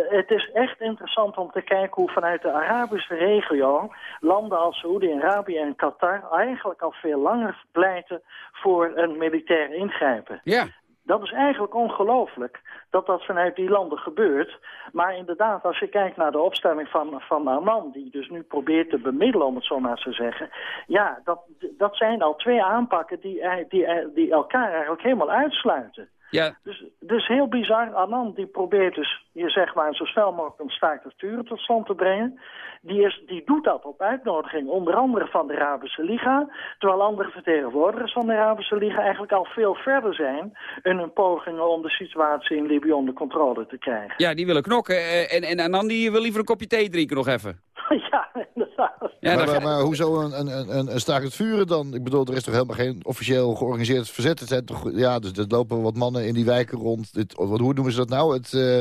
het is echt interessant om te kijken hoe vanuit de Arabische regio landen als Saoedi-Arabië en Qatar eigenlijk al veel langer pleiten voor een militair ingrijpen. Ja. Dat is eigenlijk ongelooflijk dat dat vanuit die landen gebeurt. Maar inderdaad, als je kijkt naar de opstelling van, van Arman... die dus nu probeert te bemiddelen, om het zo maar te zeggen... ja, dat, dat zijn al twee aanpakken die, die, die elkaar eigenlijk helemaal uitsluiten. Ja. Dus, dus heel bizar, Anand die probeert dus je zeg maar zo snel mogelijk een staakt het vuren tot stand te brengen. Die, is, die doet dat op uitnodiging onder andere van de Arabische Liga. Terwijl andere vertegenwoordigers van de Arabische Liga eigenlijk al veel verder zijn in hun pogingen om de situatie in Libië onder controle te krijgen. Ja, die willen knokken. eh, en, en Annan die wil liever een kopje thee drinken nog even. ja, inderdaad. Ja, maar, dat- maar, maar hoezo een, een, een, een staakt het vuren dan? Ik bedoel, er is toch helemaal geen officieel georganiseerd verzet? Het zijn toch, ja, dus er lopen wat mannen in die wijken rond. Dit, wat, hoe noemen ze dat nou? Het, eh,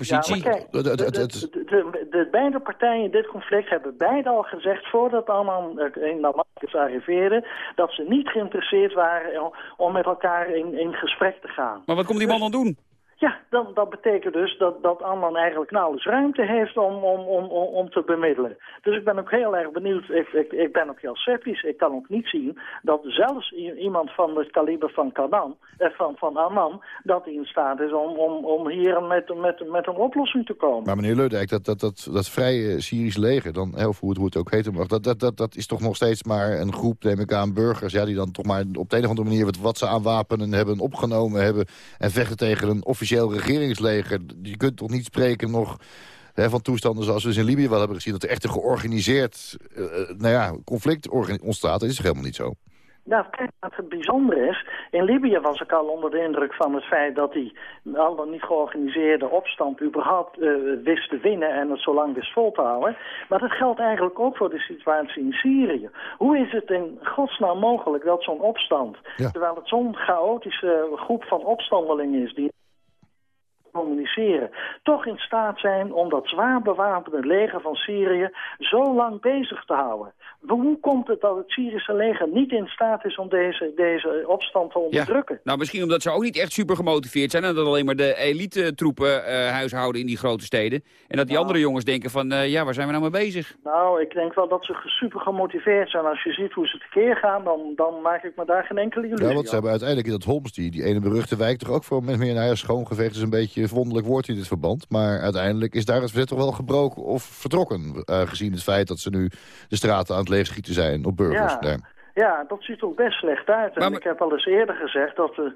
Ja, maar kijk, het- het- de, de, de, de- de beide partijen in dit conflict hebben beide al gezegd... voordat allemaal eh, in Damascus arriveerden... dat ze niet geïnteresseerd waren om- om met elkaar in, in gesprek te gaan. Maar wat komt die man dan doen? Ja, dan, dat betekent dus dat, dat Amman eigenlijk nauwelijks ruimte heeft om, om, om, om, te bemiddelen. Dus ik ben ook heel erg benieuwd, ik, ik, ik ben ook heel sceptisch. Ik kan ook niet zien dat zelfs iemand van het kaliber van Kanan, eh, van, van dat in staat is om, om, om hier met, met, met een oplossing te komen. maar meneer Leurdijk, dat, dat, dat, dat vrije Syrisch leger, dan, of hoe het, hoe het ook mag, dat, dat, dat, dat is toch nog steeds maar een groep, neem ik aan, burgers... Ja, die dan toch maar op de een of andere manier wat, wat ze aan wapenen hebben opgenomen hebben... en vechten tegen een officieel officieel regeringsleger. Je kunt toch niet spreken nog hè, van toestanden zoals we ze in Libië wel hebben gezien... dat er echt een georganiseerd eh, eh, nou ja, conflict ontstaat. Dat is toch helemaal niet zo? Nou, kijk, wat het bijzondere is, in Libië was ik al onder de indruk van het feit dat die al dan niet georganiseerde opstand überhaupt eh, wist te winnen en het zo lang wist vol te houden. Maar dat geldt eigenlijk ook voor de situatie in Syrië. Hoe is het in godsnaam mogelijk dat zo'n opstand, Ja. terwijl het zo'n chaotische groep van opstandelingen is die communiceren, toch in staat zijn om dat zwaar bewapende leger van Syrië zo lang bezig te houden. Hoe komt het dat het Syrische leger niet in staat is om deze, deze opstand te onderdrukken? Nou, misschien omdat ze ook niet echt super gemotiveerd zijn... en dat alleen maar de elite-troepen eh, huishouden in die grote steden. En dat die andere jongens denken van, eh, ja, waar zijn we nou mee bezig? Nou, ik denk wel dat ze super gemotiveerd zijn. Als je ziet hoe ze tekeer gaan, dan, dan maak ik me daar geen enkele illusie Ja, want ze hebben uiteindelijk in dat Homs, die, die ene beruchte wijk... toch ook voor met meer naar schoongevecht is een beetje een verwonderlijk woord in dit verband. Maar uiteindelijk is daar het verzet toch wel gebroken of vertrokken. eh, gezien het feit dat ze nu de straten aan het leegschieten zijn op burgers. Ja. daar. Ja, dat ziet er ook best slecht uit. En Maar- ik heb al eens eerder gezegd dat we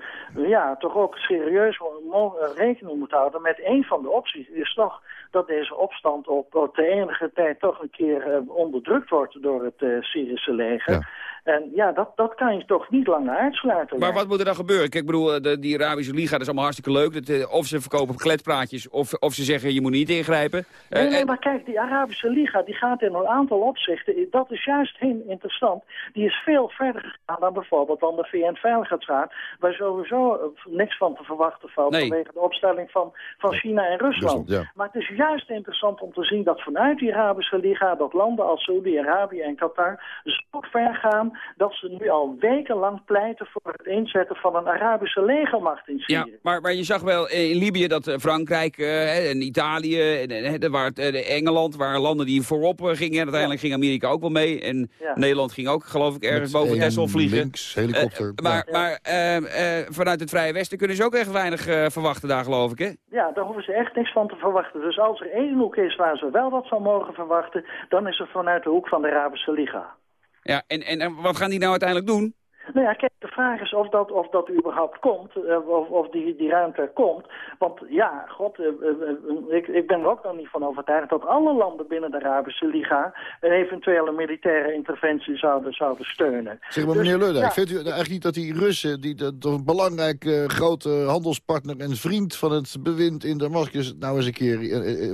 ja, toch ook serieus eh, rekening moeten houden met één van de opties. is toch dat deze opstand op, op de enige tijd toch een keer eh, onderdrukt wordt door het eh, Syrische leger. Ja. En ja, dat, dat kan je toch niet langer uitsluiten. Maar wat moet er dan gebeuren? Kijk, ik bedoel, eh, de, die Arabische Liga, dat is allemaal hartstikke leuk. Dat, eh, of ze verkopen kletpraatjes, of, of ze zeggen je moet niet ingrijpen. Eh, Nee, nee, en- maar kijk, die Arabische Liga die gaat in een aantal opzichten, dat is juist heel interessant, die is veel verder gegaan dan bijvoorbeeld dan de VN-veiligheidsraad, waar sowieso niks van te verwachten valt Nee. vanwege de opstelling van, van China en Rusland. Rusland, ja. Maar het is juist interessant om te zien dat vanuit die Arabische Liga, dat landen als Saudi-Arabië en Qatar zo ver gaan dat ze nu al wekenlang pleiten voor het inzetten van een Arabische legermacht in Ja, Syrië. maar, maar je zag wel in Libië dat eh, Frankrijk eh, en Italië en, en, en waar het, eh, Engeland waren landen die voorop eh, gingen. En uiteindelijk ging Amerika ook wel mee. En Ja. Nederland ging ook, geloof ik, ergens Met boven Texel vliegen. links, helikopter. Eh, maar Ja. maar eh, eh, vanuit het Vrije Westen kunnen ze ook echt weinig eh, verwachten daar, geloof ik, hè? Ja, daar hoeven ze echt niks van te verwachten. Dus als er één hoek is waar ze wel wat van mogen verwachten... dan is het vanuit de hoek van de Arabische Liga. Ja, en, en, en wat gaan die nou uiteindelijk doen? Nou ja, kijk, de vraag is of dat, of dat überhaupt komt, eh, of, of die, die ruimte er komt. Want ja, god, eh, eh, ik, ik ben er ook nog niet van overtuigd dat alle landen binnen de Arabische Liga een eventuele militaire interventie zouden, zouden steunen. Zeg maar, Dus, meneer Luddijk, ja. vindt u nou eigenlijk niet dat die Russen... die dat toch een belangrijk eh, grote handelspartner en vriend van het bewind in Damascus... nou eens een keer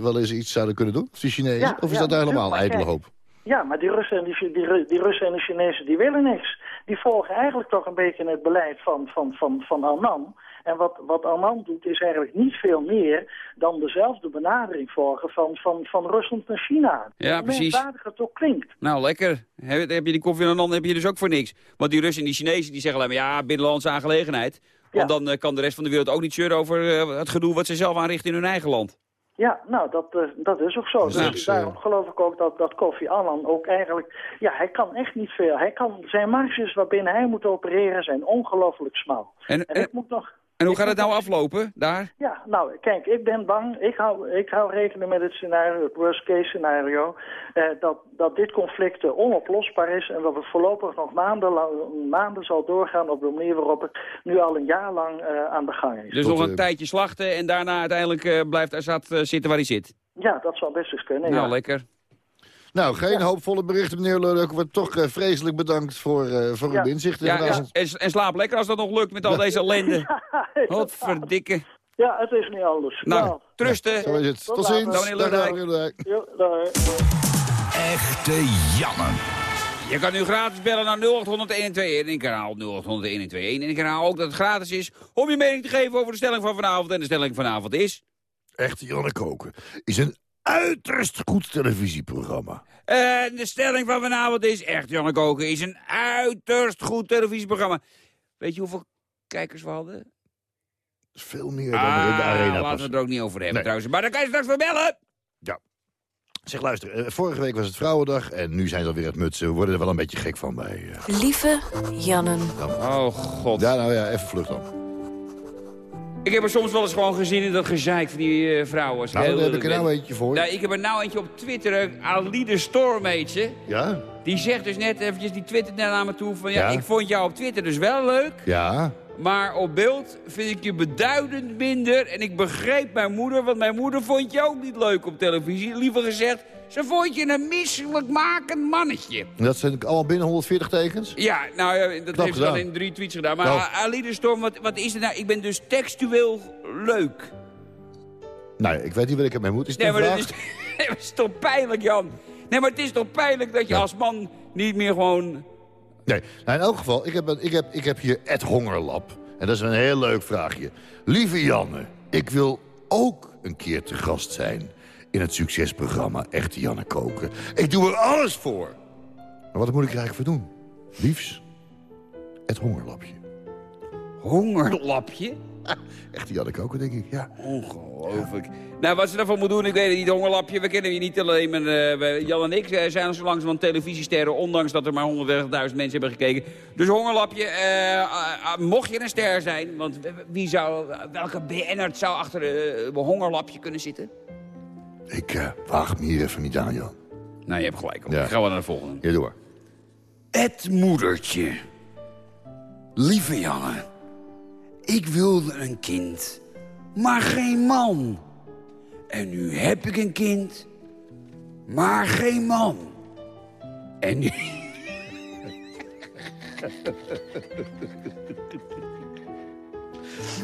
wel eens iets zouden kunnen doen? Of die Chinezen? Ja, of is ja, dat helemaal ijdele kijk, hoop? Ja, maar die Russen, en die, die, die Russen en de Chinezen die willen niks. Die volgen eigenlijk toch een beetje het beleid van, van, van, van Annan. En wat, wat Annan doet is eigenlijk niet veel meer dan dezelfde benadering volgen van, van, van Rusland en China. Ja, Hoe precies. merkwaardig het ook klinkt. Nou, lekker. Heb, heb je die koffie en dan heb je dus ook voor niks. Want die Russen en die Chinezen die zeggen alleen maar ja, binnenlandse aangelegenheid. Want Ja. dan eh, kan de rest van de wereld ook niet zeuren over eh, het gedoe wat ze zelf aanrichten in hun eigen land. Ja, nou, dat, eh, dat is ook zo. Dus daarom geloof ik ook dat, dat Kofi Annan ook eigenlijk... Ja, hij kan echt niet veel. Hij kan, zijn marges waarbinnen hij moet opereren zijn ongelooflijk smal. En, En en, ik moet nog... en hoe gaat het nou aflopen daar? Ja, nou, kijk, ik ben bang. Ik hou, ik hou rekening met het scenario, het worst case scenario, eh, dat, dat dit conflict eh, onoplosbaar is en dat het voorlopig nog maanden, lang- maanden zal doorgaan op de manier waarop het nu al een jaar lang eh, aan de gang is. Dus Tot, nog een eh, tijdje slachten en daarna uiteindelijk eh, blijft Assad zitten waar hij zit. Ja, dat zou best eens kunnen, Nou, ja. lekker. Nou, geen hoopvolle berichten, meneer Luddijk. Wordt toch eh, vreselijk bedankt voor, eh, voor Ja. uw inzichten Ja, en, en slaap lekker als dat nog lukt met al deze ellende. Wat verdikke. Ja, het is niet anders. Nou, trusten. Zo is het. Tot ziens. Dag, meneer dag. Echte Jannen. Je kan nu gratis bellen naar 0800 en ik herhaal 0800 En ik herhaal ook dat het gratis is om je mening te geven over de stelling van vanavond. En de stelling vanavond is... Echte Janne Koken is een uiterst goed televisieprogramma. En de stelling van vanavond is... Echt, Janne Koken is een uiterst goed televisieprogramma. Weet je hoeveel kijkers we hadden? Dat is veel meer dan er in de Ah, arena laten we het er ook niet over hebben Nee. trouwens. Maar dan kan je straks weer bellen. Zeg, luister, eh, vorige week was het Vrouwendag en nu zijn ze alweer het mutsen. We worden er wel een beetje gek van bij. eh. Lieve Jannen. Oh god. Ja, nou ja, even vlug dan. Ik heb er soms wel eens gewoon gezien in dat gezeik van die eh, vrouwen. Als Nou, daar heb ik er nou eentje voor. Nou, ik heb er nou eentje op Twitter, eh, Ali de Stormmeetje. Ja? Die zegt dus net eventjes, die twittert naar me toe van... Ja, Ja. ik vond jou op Twitter dus wel leuk. Ja? Maar op beeld vind ik je beduidend minder. En ik begreep mijn moeder, want mijn moeder vond je ook niet leuk op televisie. Liever gezegd, ze vond je een misselijkmakend mannetje. Dat zijn allemaal binnen 140 tekens? Ja, nou ja, dat Knap heeft ze dan in drie tweets gedaan. Maar Nou. Storm, wat, wat is het nou? Ik ben dus textueel leuk. Nou, ik weet niet wat ik ermee moet. Is Nee, maar dat is, toch pijnlijk, Jan? Nee, maar het is toch pijnlijk dat je als man niet meer gewoon... Nee, nou, in elk geval, ik heb, ik, heb, ik heb hier Ed Hongerlap. En dat is een heel leuk vraagje. Lieve Janne, ik wil ook een keer te gast zijn... in het succesprogramma Echte Janne Koken. Ik doe er alles voor. Maar wat moet ik er eigenlijk voor doen? Liefs, Ed Hongerlapje. Hongerlapje? Echte Janne Koken, denk ik, ja. Ongelooflijk. Nou, wat ze daarvoor moet doen, ik weet het niet, hongerlapje. We kennen je niet alleen, maar eh, wij- Jan en ik eh, zijn zo langzamerhand televisiesterren... ondanks dat er maar 130.000 mensen hebben gekeken. Dus hongerlapje, eh, eh, eh, mocht je een ster zijn... want wie zou, welke BN'er zou achter een hongerlapje kunnen zitten? Ik eh, waag me hier even niet aan, Jan. Nou, je hebt gelijk. hoor. Ja. Ik ga wel naar de volgende. Ja, door. Het moedertje. Lieve Janne, ik wilde een kind, maar geen man. En nu heb ik een kind, maar geen man. En nu...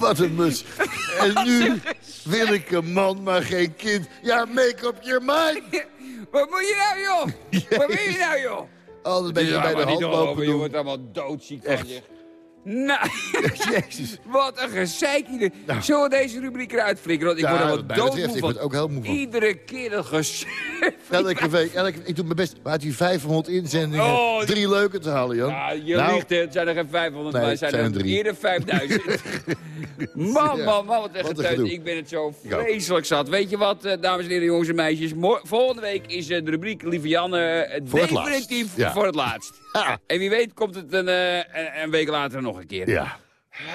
Wat een mus. En nu wil ik een man, maar geen kind. Ja, make up your mind. Wat moet je nou, joh? Wat wil je nou, joh? Altijd ben je bij de hand lopen Je doen. wordt allemaal doodziek van je. Nou, Jezus. wat een gezeik hier. Zullen we deze rubriek eruit flikkeren? Want ik Ja, word er wat doodmoe ik van. word ook heel moe van. Iedere keer dat gezeik. Elke week, elke, ik doe mijn best om uit die 500 inzendingen Oh, drie leuke te halen, Jan. Ja, je Nou, liegt. Het zijn er geen 500, Nee, maar het zijn, zijn er er drie. eerder 5000. man, Ja, man, man, wat geteut. gedoe. Ik ben het zo Ik vreselijk zat. Weet je wat, eh, dames en heren, jongens en meisjes? Volgende week is eh, de rubriek Lieve Jan eh, Voor het laatst. definitief Ja. voor het laatst. Ja. En wie weet komt het een, eh, een, een week later nog een keer. Ja,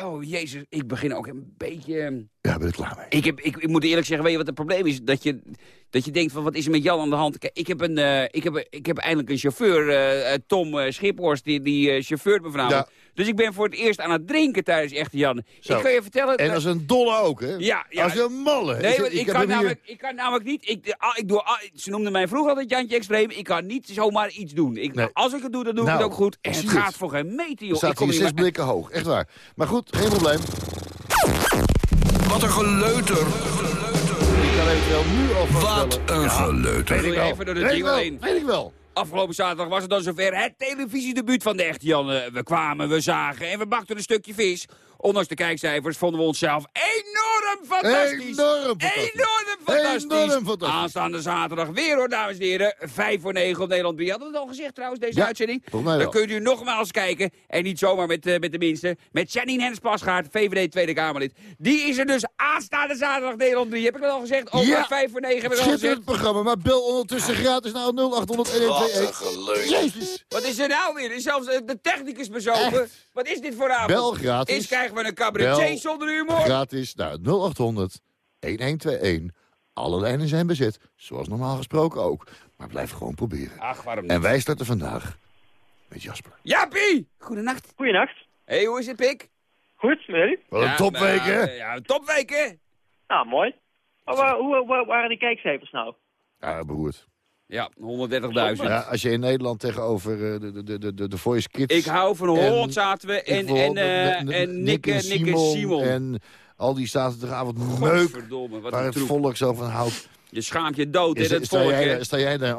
Oh, jezus, ik begin ook een beetje... eh, ja, ben ik klaar mee. ik, heb, ik, ik moet eerlijk zeggen, weet je wat het probleem is? Dat je, dat je denkt van, wat is er met Jan aan de hand? Kijk, ik heb, een, eh, ik heb, ik heb eindelijk een chauffeur, eh, Tom Schiphorst, die, die eh, chauffeurt me vanavond. Ja. Dus ik ben voor het eerst aan het drinken tijdens Echte Jan. Zo. Ik kan je vertellen... En dat- als een dolle ook, hè? Ja, ja. Als een malle. Nee, want ik, heb kan hier- namelijk, ik kan namelijk niet... Ik, ah, ik doe, ah, ze noemden mij vroeger altijd Jantje Extreem. Ik kan niet zomaar iets doen. Ik, Nee. Als ik het doe, dan doe ik Nou, het ook goed. En ik het gaat voor geen meter, joh. Staat ik kom hier zes maar- blikken hoog, echt waar. Maar goed, geen probleem. Wat een geleuter. Ik kan eventueel nu al Wat een geleuter. Doe je even door de weet ik jingle wel, heen. weet ik wel. Afgelopen zaterdag was het dan zover het televisiedebuut van de echte Jan. We kwamen, we zagen en we bakten een stukje vis. Ondanks de kijkcijfers vonden we onszelf enorm fantastisch. Enorm fantastisch. Enorm fantastisch. Enorm fantastisch. Aanstaande zaterdag weer hoor, dames en heren. Vijf voor negen op Nederland 3. Hadden we het al gezegd trouwens, deze Ja, uitzending? Dan kunt u nogmaals kijken. En niet zomaar met, eh, met de minste. Met Janine Hens Pasgaard, VVD Tweede Kamerlid. Die is er dus aanstaande zaterdag Nederland 3. Heb ik dat al gezegd? Ook Ja. vijf voor negen heb ik al gezegd. Schitterend programma, maar bel ondertussen gratis naar 0800 1121. Jezus. Wat is er nou weer? Is zelfs eh, de technicus bezopen. Echt? Wat is dit voor avond? Bel gratis. Is krijgen we een cabaretier Bel zonder humor? Gratis naar 0800 1121. Alle lijnen zijn bezet, zoals normaal gesproken ook. Maar blijf gewoon proberen. Ach, waarom niet? En wij starten vandaag met Jasper. Jaapie! Goedenacht. Goedenacht. Hé, hey, hoe is het, Pik? Goed, met? Wat een Ja, topweek, nou, hè? eh, Ja, een topweek, hè? Nou, mooi. Maar waar, hoe, waar waren die kijkcijfers nou? Ja, beroerd. Ja, 130.000. Ja, als je in Nederland tegenover eh, de, de, de, de, de Voice Kids... Ik hou van En- Holland zaten we en, en, de- eh, en Nick, en Nick en Simon. En al die zaterdagavond meuk, waar het volk zo van houdt. Je schaamt je dood, dat sta, volk, jij, sta jij daar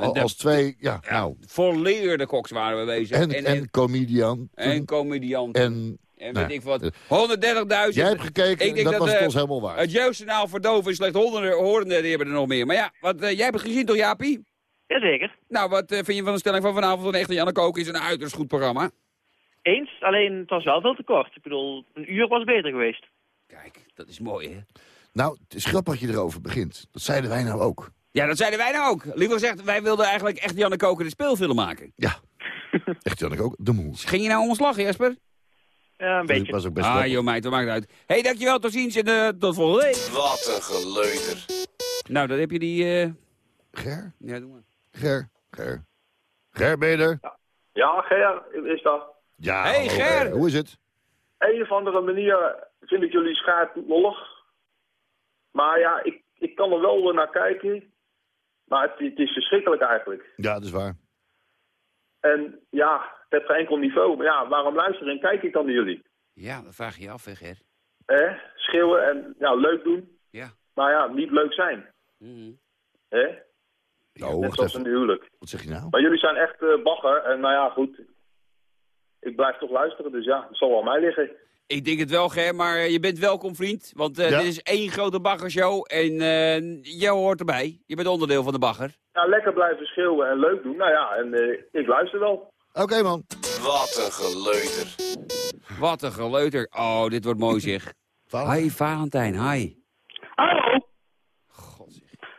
En als twee... Ja, nou. Volleerde koks waren we bezig. En, en, en, comedian. en comediant. En, En weet ik wat. eh, 130.000. Jij hebt gekeken, Ik denk dat, was eh, het ons helemaal waard. Het jeugdjournaal voor doven en slechthorenden horenden, die hebben er nog meer. Maar ja, wat, eh, jij hebt het gezien toch, Jaapie? Jazeker. Nou, wat eh, vind je van de stelling van vanavond van Echte Janne Kook is een uiterst goed programma? Eens, alleen het was wel veel te kort. Ik bedoel, een uur was beter geweest. Kijk, dat is mooi, hè? Nou, het is grappig dat je erover begint. Dat zeiden wij nou ook. Ja, dat zeiden wij nou ook. Liever gezegd, wij wilden eigenlijk Echte Janne Kook de speelfilm maken. Ja. Echt, Janneke ook. De moes. Ging je nou om ons lachen, Jesper? Ja, een Dat beetje. was ook best ah, joh meid, dat maakt het uit. Hé, hey, dankjewel, tot ziens en eh, tot volgende week. Wat een geleuter. Nou, dan heb je die... eh, Ger? Ja, doe maar. Ger? Ger? Ger, ben je er? Ja, Ger, is dat? Ja, Hey, hallo, Ger. Hoe is het? een of andere manier vind ik jullie schaart lollig. Maar ja, ik, ik kan er wel naar kijken. Maar het, het is verschrikkelijk eigenlijk. Ja, dat is waar. En ja, het geen enkel niveau. Maar ja, waarom luisteren en kijk ik dan naar jullie? Ja, dat vraag je je af, hè, Ger. Hè? Schreeuwen en ja, leuk doen. Ja. Maar ja, niet leuk zijn. Hè? Nou, Net zoals een huwelijk. Wat zeg je nou? Maar jullie zijn echt eh, bagger. En nou ja, goed. Ik blijf toch luisteren, dus ja, het zal wel aan mij liggen. Ik denk het wel, Ger, maar je bent welkom, vriend. Want eh, Ja. dit is één grote baggershow en eh jou hoort erbij. Je bent onderdeel van de bagger. Ja, lekker blijven schreeuwen en leuk doen. Nou ja, en eh, ik luister wel. Oké, man. Wat een geleuter. Wat een geleuter. Oh, dit wordt mooi, zeg. Hi, Valentijn, hi. Hallo.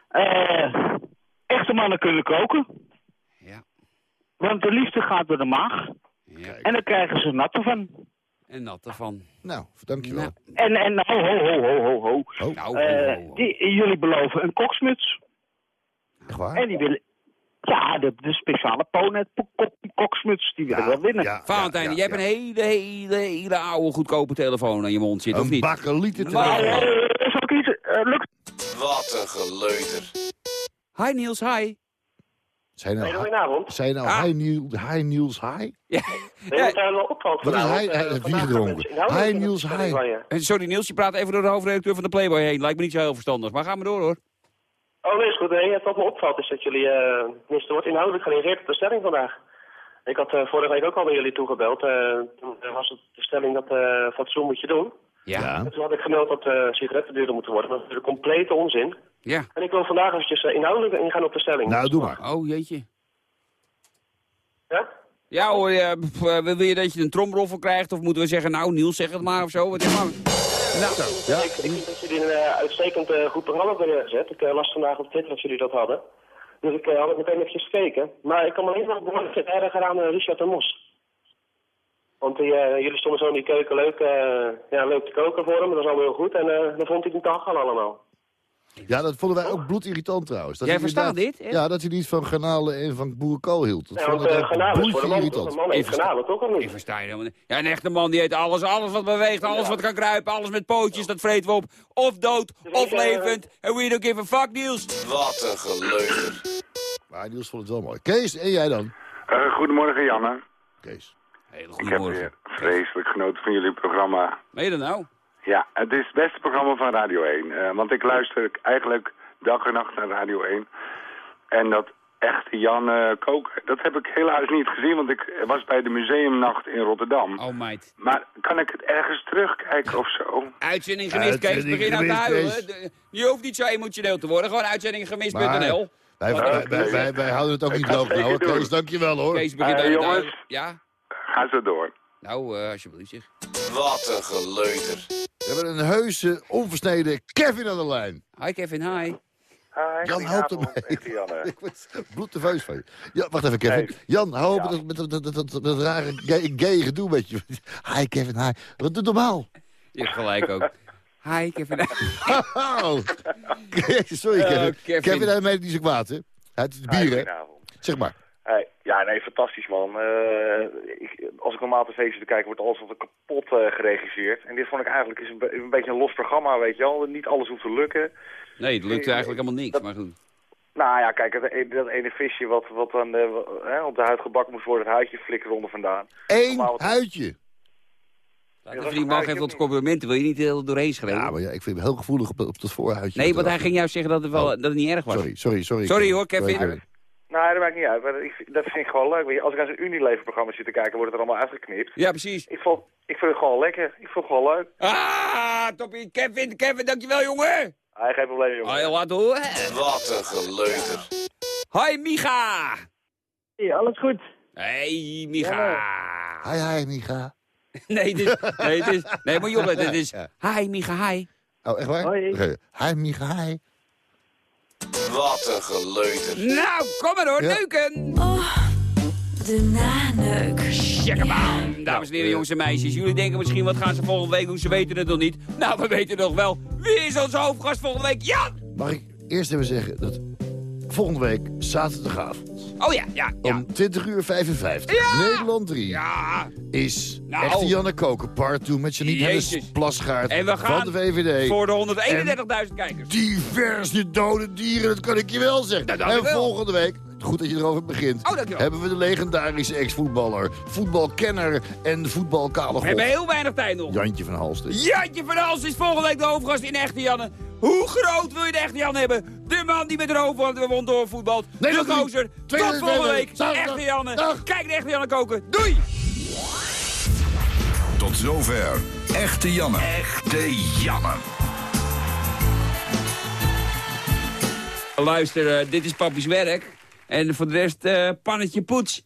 Eh, echte mannen kunnen koken. Ja. Want de liefde gaat door de maag. En dan krijgen ze natte van. En nat ervan. Nou, dankjewel. En, en ho, ho, ho, ho, ho, ho. Nou, Eh, die, jullie beloven een koksmuts. Echt waar? En die willen... Ja, de, de speciale Ponet kok- koksmuts, die willen wel winnen. Valentijn, jij hebt een hele, hele, hele oude goedkope telefoon aan je mond zitten, of Een niet? bakkelieten Maar, telefoon. eh, zal ik iets... eh, lukt... Wat een geleuter. Hi Niels, hi. Zijn nou, Goedenavond. zijn nou Ah. hi, Niels, hi Niels, hi? Ja. Nee, wat daar wel opvalt Wat is hij? eh, Hij heeft vandaag bier gaat gedronken. het inhoudelijk Hi in de Niels, stelling hi. van je. Eh, Sorry Niels, je praat even door de hoofdredacteur van de Playboy heen. Lijkt me niet zo heel verstandig, maar ga maar door hoor. Oh nee, is goed. Nee, wat me opvalt is dat jullie, eh tenminste, er wordt inhoudelijk gereageerd op de stelling vandaag. Ik had eh, vorige week ook al naar jullie toegebeld. eh toen eh, was het de stelling dat eh fatsoen moet je doen. Ja. En toen had ik gemeld dat eh sigaretten duurder moeten worden. Dat is een complete onzin. Ja. En ik wil vandaag eventjes eh, inhoudelijk ingaan op de stelling. Nou, doe maar. Oh, jeetje. Ja? Ja hoor, eh, pff, wil je dat je een tromroffel krijgt? Of moeten we zeggen, nou Niels, zeg het maar of zo? Wat is maar... Nou, Ik, ik vind dat jullie een eh, uitstekend eh, goed programma hebben neergezet. Ik las vandaag op Twitter dat jullie dat hadden. Dus ik eh, had het meteen eventjes gekeken. Maar ik kan me alleen wel behoorlijk erger aan Richard de Mos. Want die, eh, jullie stonden zo in die keuken leuk, eh, ja, leuk te koken voor hem. Dat was allemaal heel goed. En eh, dan vond hij het niet gaan allemaal. Ja, dat vonden wij ook bloedirritant trouwens. Dat Jij verstaat inderdaad- dit, hè? Ja, dat hij niet van garnalen en van boerenkool hield. Dat Ja, vond want ik uh, echt garnalen is voor de man. bloedirritant. Een man heeft garnalen, toch of Ik niet? versta je helemaal niet. Ja, een echte man die eet alles. Alles wat beweegt, alles wat kan kruipen, alles met pootjes, dat vreten we op. Of dood, of ik, levend. En we don't give a fuck, Niels. Wat een geleuter. Maar Niels vond het wel mooi. Kees, en jij dan? Eh, goedemorgen, Janne. Kees. Hele Ik heb weer vreselijk genoten van jullie programma. Meen je dat nou? Ja, het is het beste programma van Radio 1. eh, want ik luister eigenlijk dag en nacht naar Radio 1. En dat echte Jan koken, dat heb ik helaas niet gezien. Want ik was bij de museumnacht in Rotterdam. Oh, meid. Maar kan ik het ergens terugkijken of zo? Uitzending gemist, Kees. Begin nou te huilen. Je hoeft niet zo emotioneel te worden. Gewoon uitzendinggemist.nl. Wij, wij, wij, wij, wij houden het ook niet nou, hoor. Kees, dankjewel hoor. Kees begint Eh, aan jongens. Ja? Ga zo door. Nou, eh, alsjeblieft zeg. Wat een geleuter. We hebben een heuse, onversneden Kevin aan de lijn. Hi Kevin, hi. Jan, help hem. Ik word van je. Ja, wacht even, Kevin. Hey. Jan, hou op met dat, dat, dat, dat, dat rare gay, gay gedoe met je. Hi, Kevin, hi. Wat doe normaal? Je hebt gelijk ook. Hi Kevin. Oh. Sorry, Oh, Kevin. Kevin. Kevin, hij meent niet zo kwaad, hè? Het is bier, hè? Goedenavond. Zeg maar. Ja, nee, fantastisch man. Eh, ik, als ik normaal tv zit te kijken, wordt alles wat kapot eh, geregisseerd. En dit vond ik eigenlijk is een, be- een beetje een los programma, weet je wel. Niet alles hoeft te lukken. Nee, het lukt eigenlijk helemaal niks, maar goed. Nou ja, kijk, dat, e- dat ene visje wat, wat dan eh, wa- hè, op de huid gebakken moest worden, het huidje flikkeren onder vandaan. Eén wat- huidje. De vriend mag even wat complimenten. Wil je niet heel doorheen schreeuwen? Ja, maar ja, ik vind hem heel gevoelig op, op dat voorhuidje. Nee, want hij ging juist zeggen dat het, wel, dat het niet erg was. Sorry, sorry, sorry. Sorry hoor, Kevin. Nou, dat maakt niet uit. Maar ik, dat vind ik gewoon leuk. Als ik aan zo'n Unilever-programma zit te kijken, wordt het er allemaal uitgeknipt. Ja, precies. Ik vond, ik vind het gewoon lekker. Ik vond het gewoon leuk. Ah, toppie. Kevin, Kevin, dankjewel jongen. Ah, geen probleem, jongen. Ah, laat horen. Wat een geleuter. Hoi Micha. Hey, alles goed? Hey Micha. Hi, hi, Micha. Nee, dit, nee, het is, nee, maar jongen, dit is... Hi Micha, hi. Oh, echt waar? Hoi. Hi, Micha, hi. Wat een geleuter. Nou, kom maar hoor, Ja. neuken. De naneuk. Shakabam. Dames en heren, jongens en meisjes. Jullie denken misschien, wat gaan ze volgende week doen? Ze weten het nog niet. Nou, we weten het nog wel. Wie is onze hoofdgast volgende week? Jan! Mag ik eerst even zeggen dat volgende week, zaterdagavond, Oh ja, ja, ja. Om 20 uur 55. Ja! Nederland 3 Ja. is Nou. Echte Janne Koken Part 2 met Janine. Hennis Plasgaard En we van gaan de VVD. voor de 131.000 kijkers. Diverse dode dieren, dat kan ik je wel zeggen. Dat en volgende week, goed dat je erover begint, Oh, dankjewel. hebben we de legendarische ex-voetballer, voetbalkenner en voetbalkale We hebben heel weinig tijd nog. Jantje van Halsten. Jantje van Als is volgende week de hoofdgast in Echte Janne. Hoe groot wil je de Echte Jan hebben? De man die met een hoofd won doorvoetbalt. De Nederland drie. gozer. Tot 2002. volgende week. Echte Janne. Dag. Kijk de Echte Janne koken. Doei! Tot zover. Echte Janne. Echte Janne. Luister, eh, dit is papies werk. En voor de rest, eh, pannetje poets.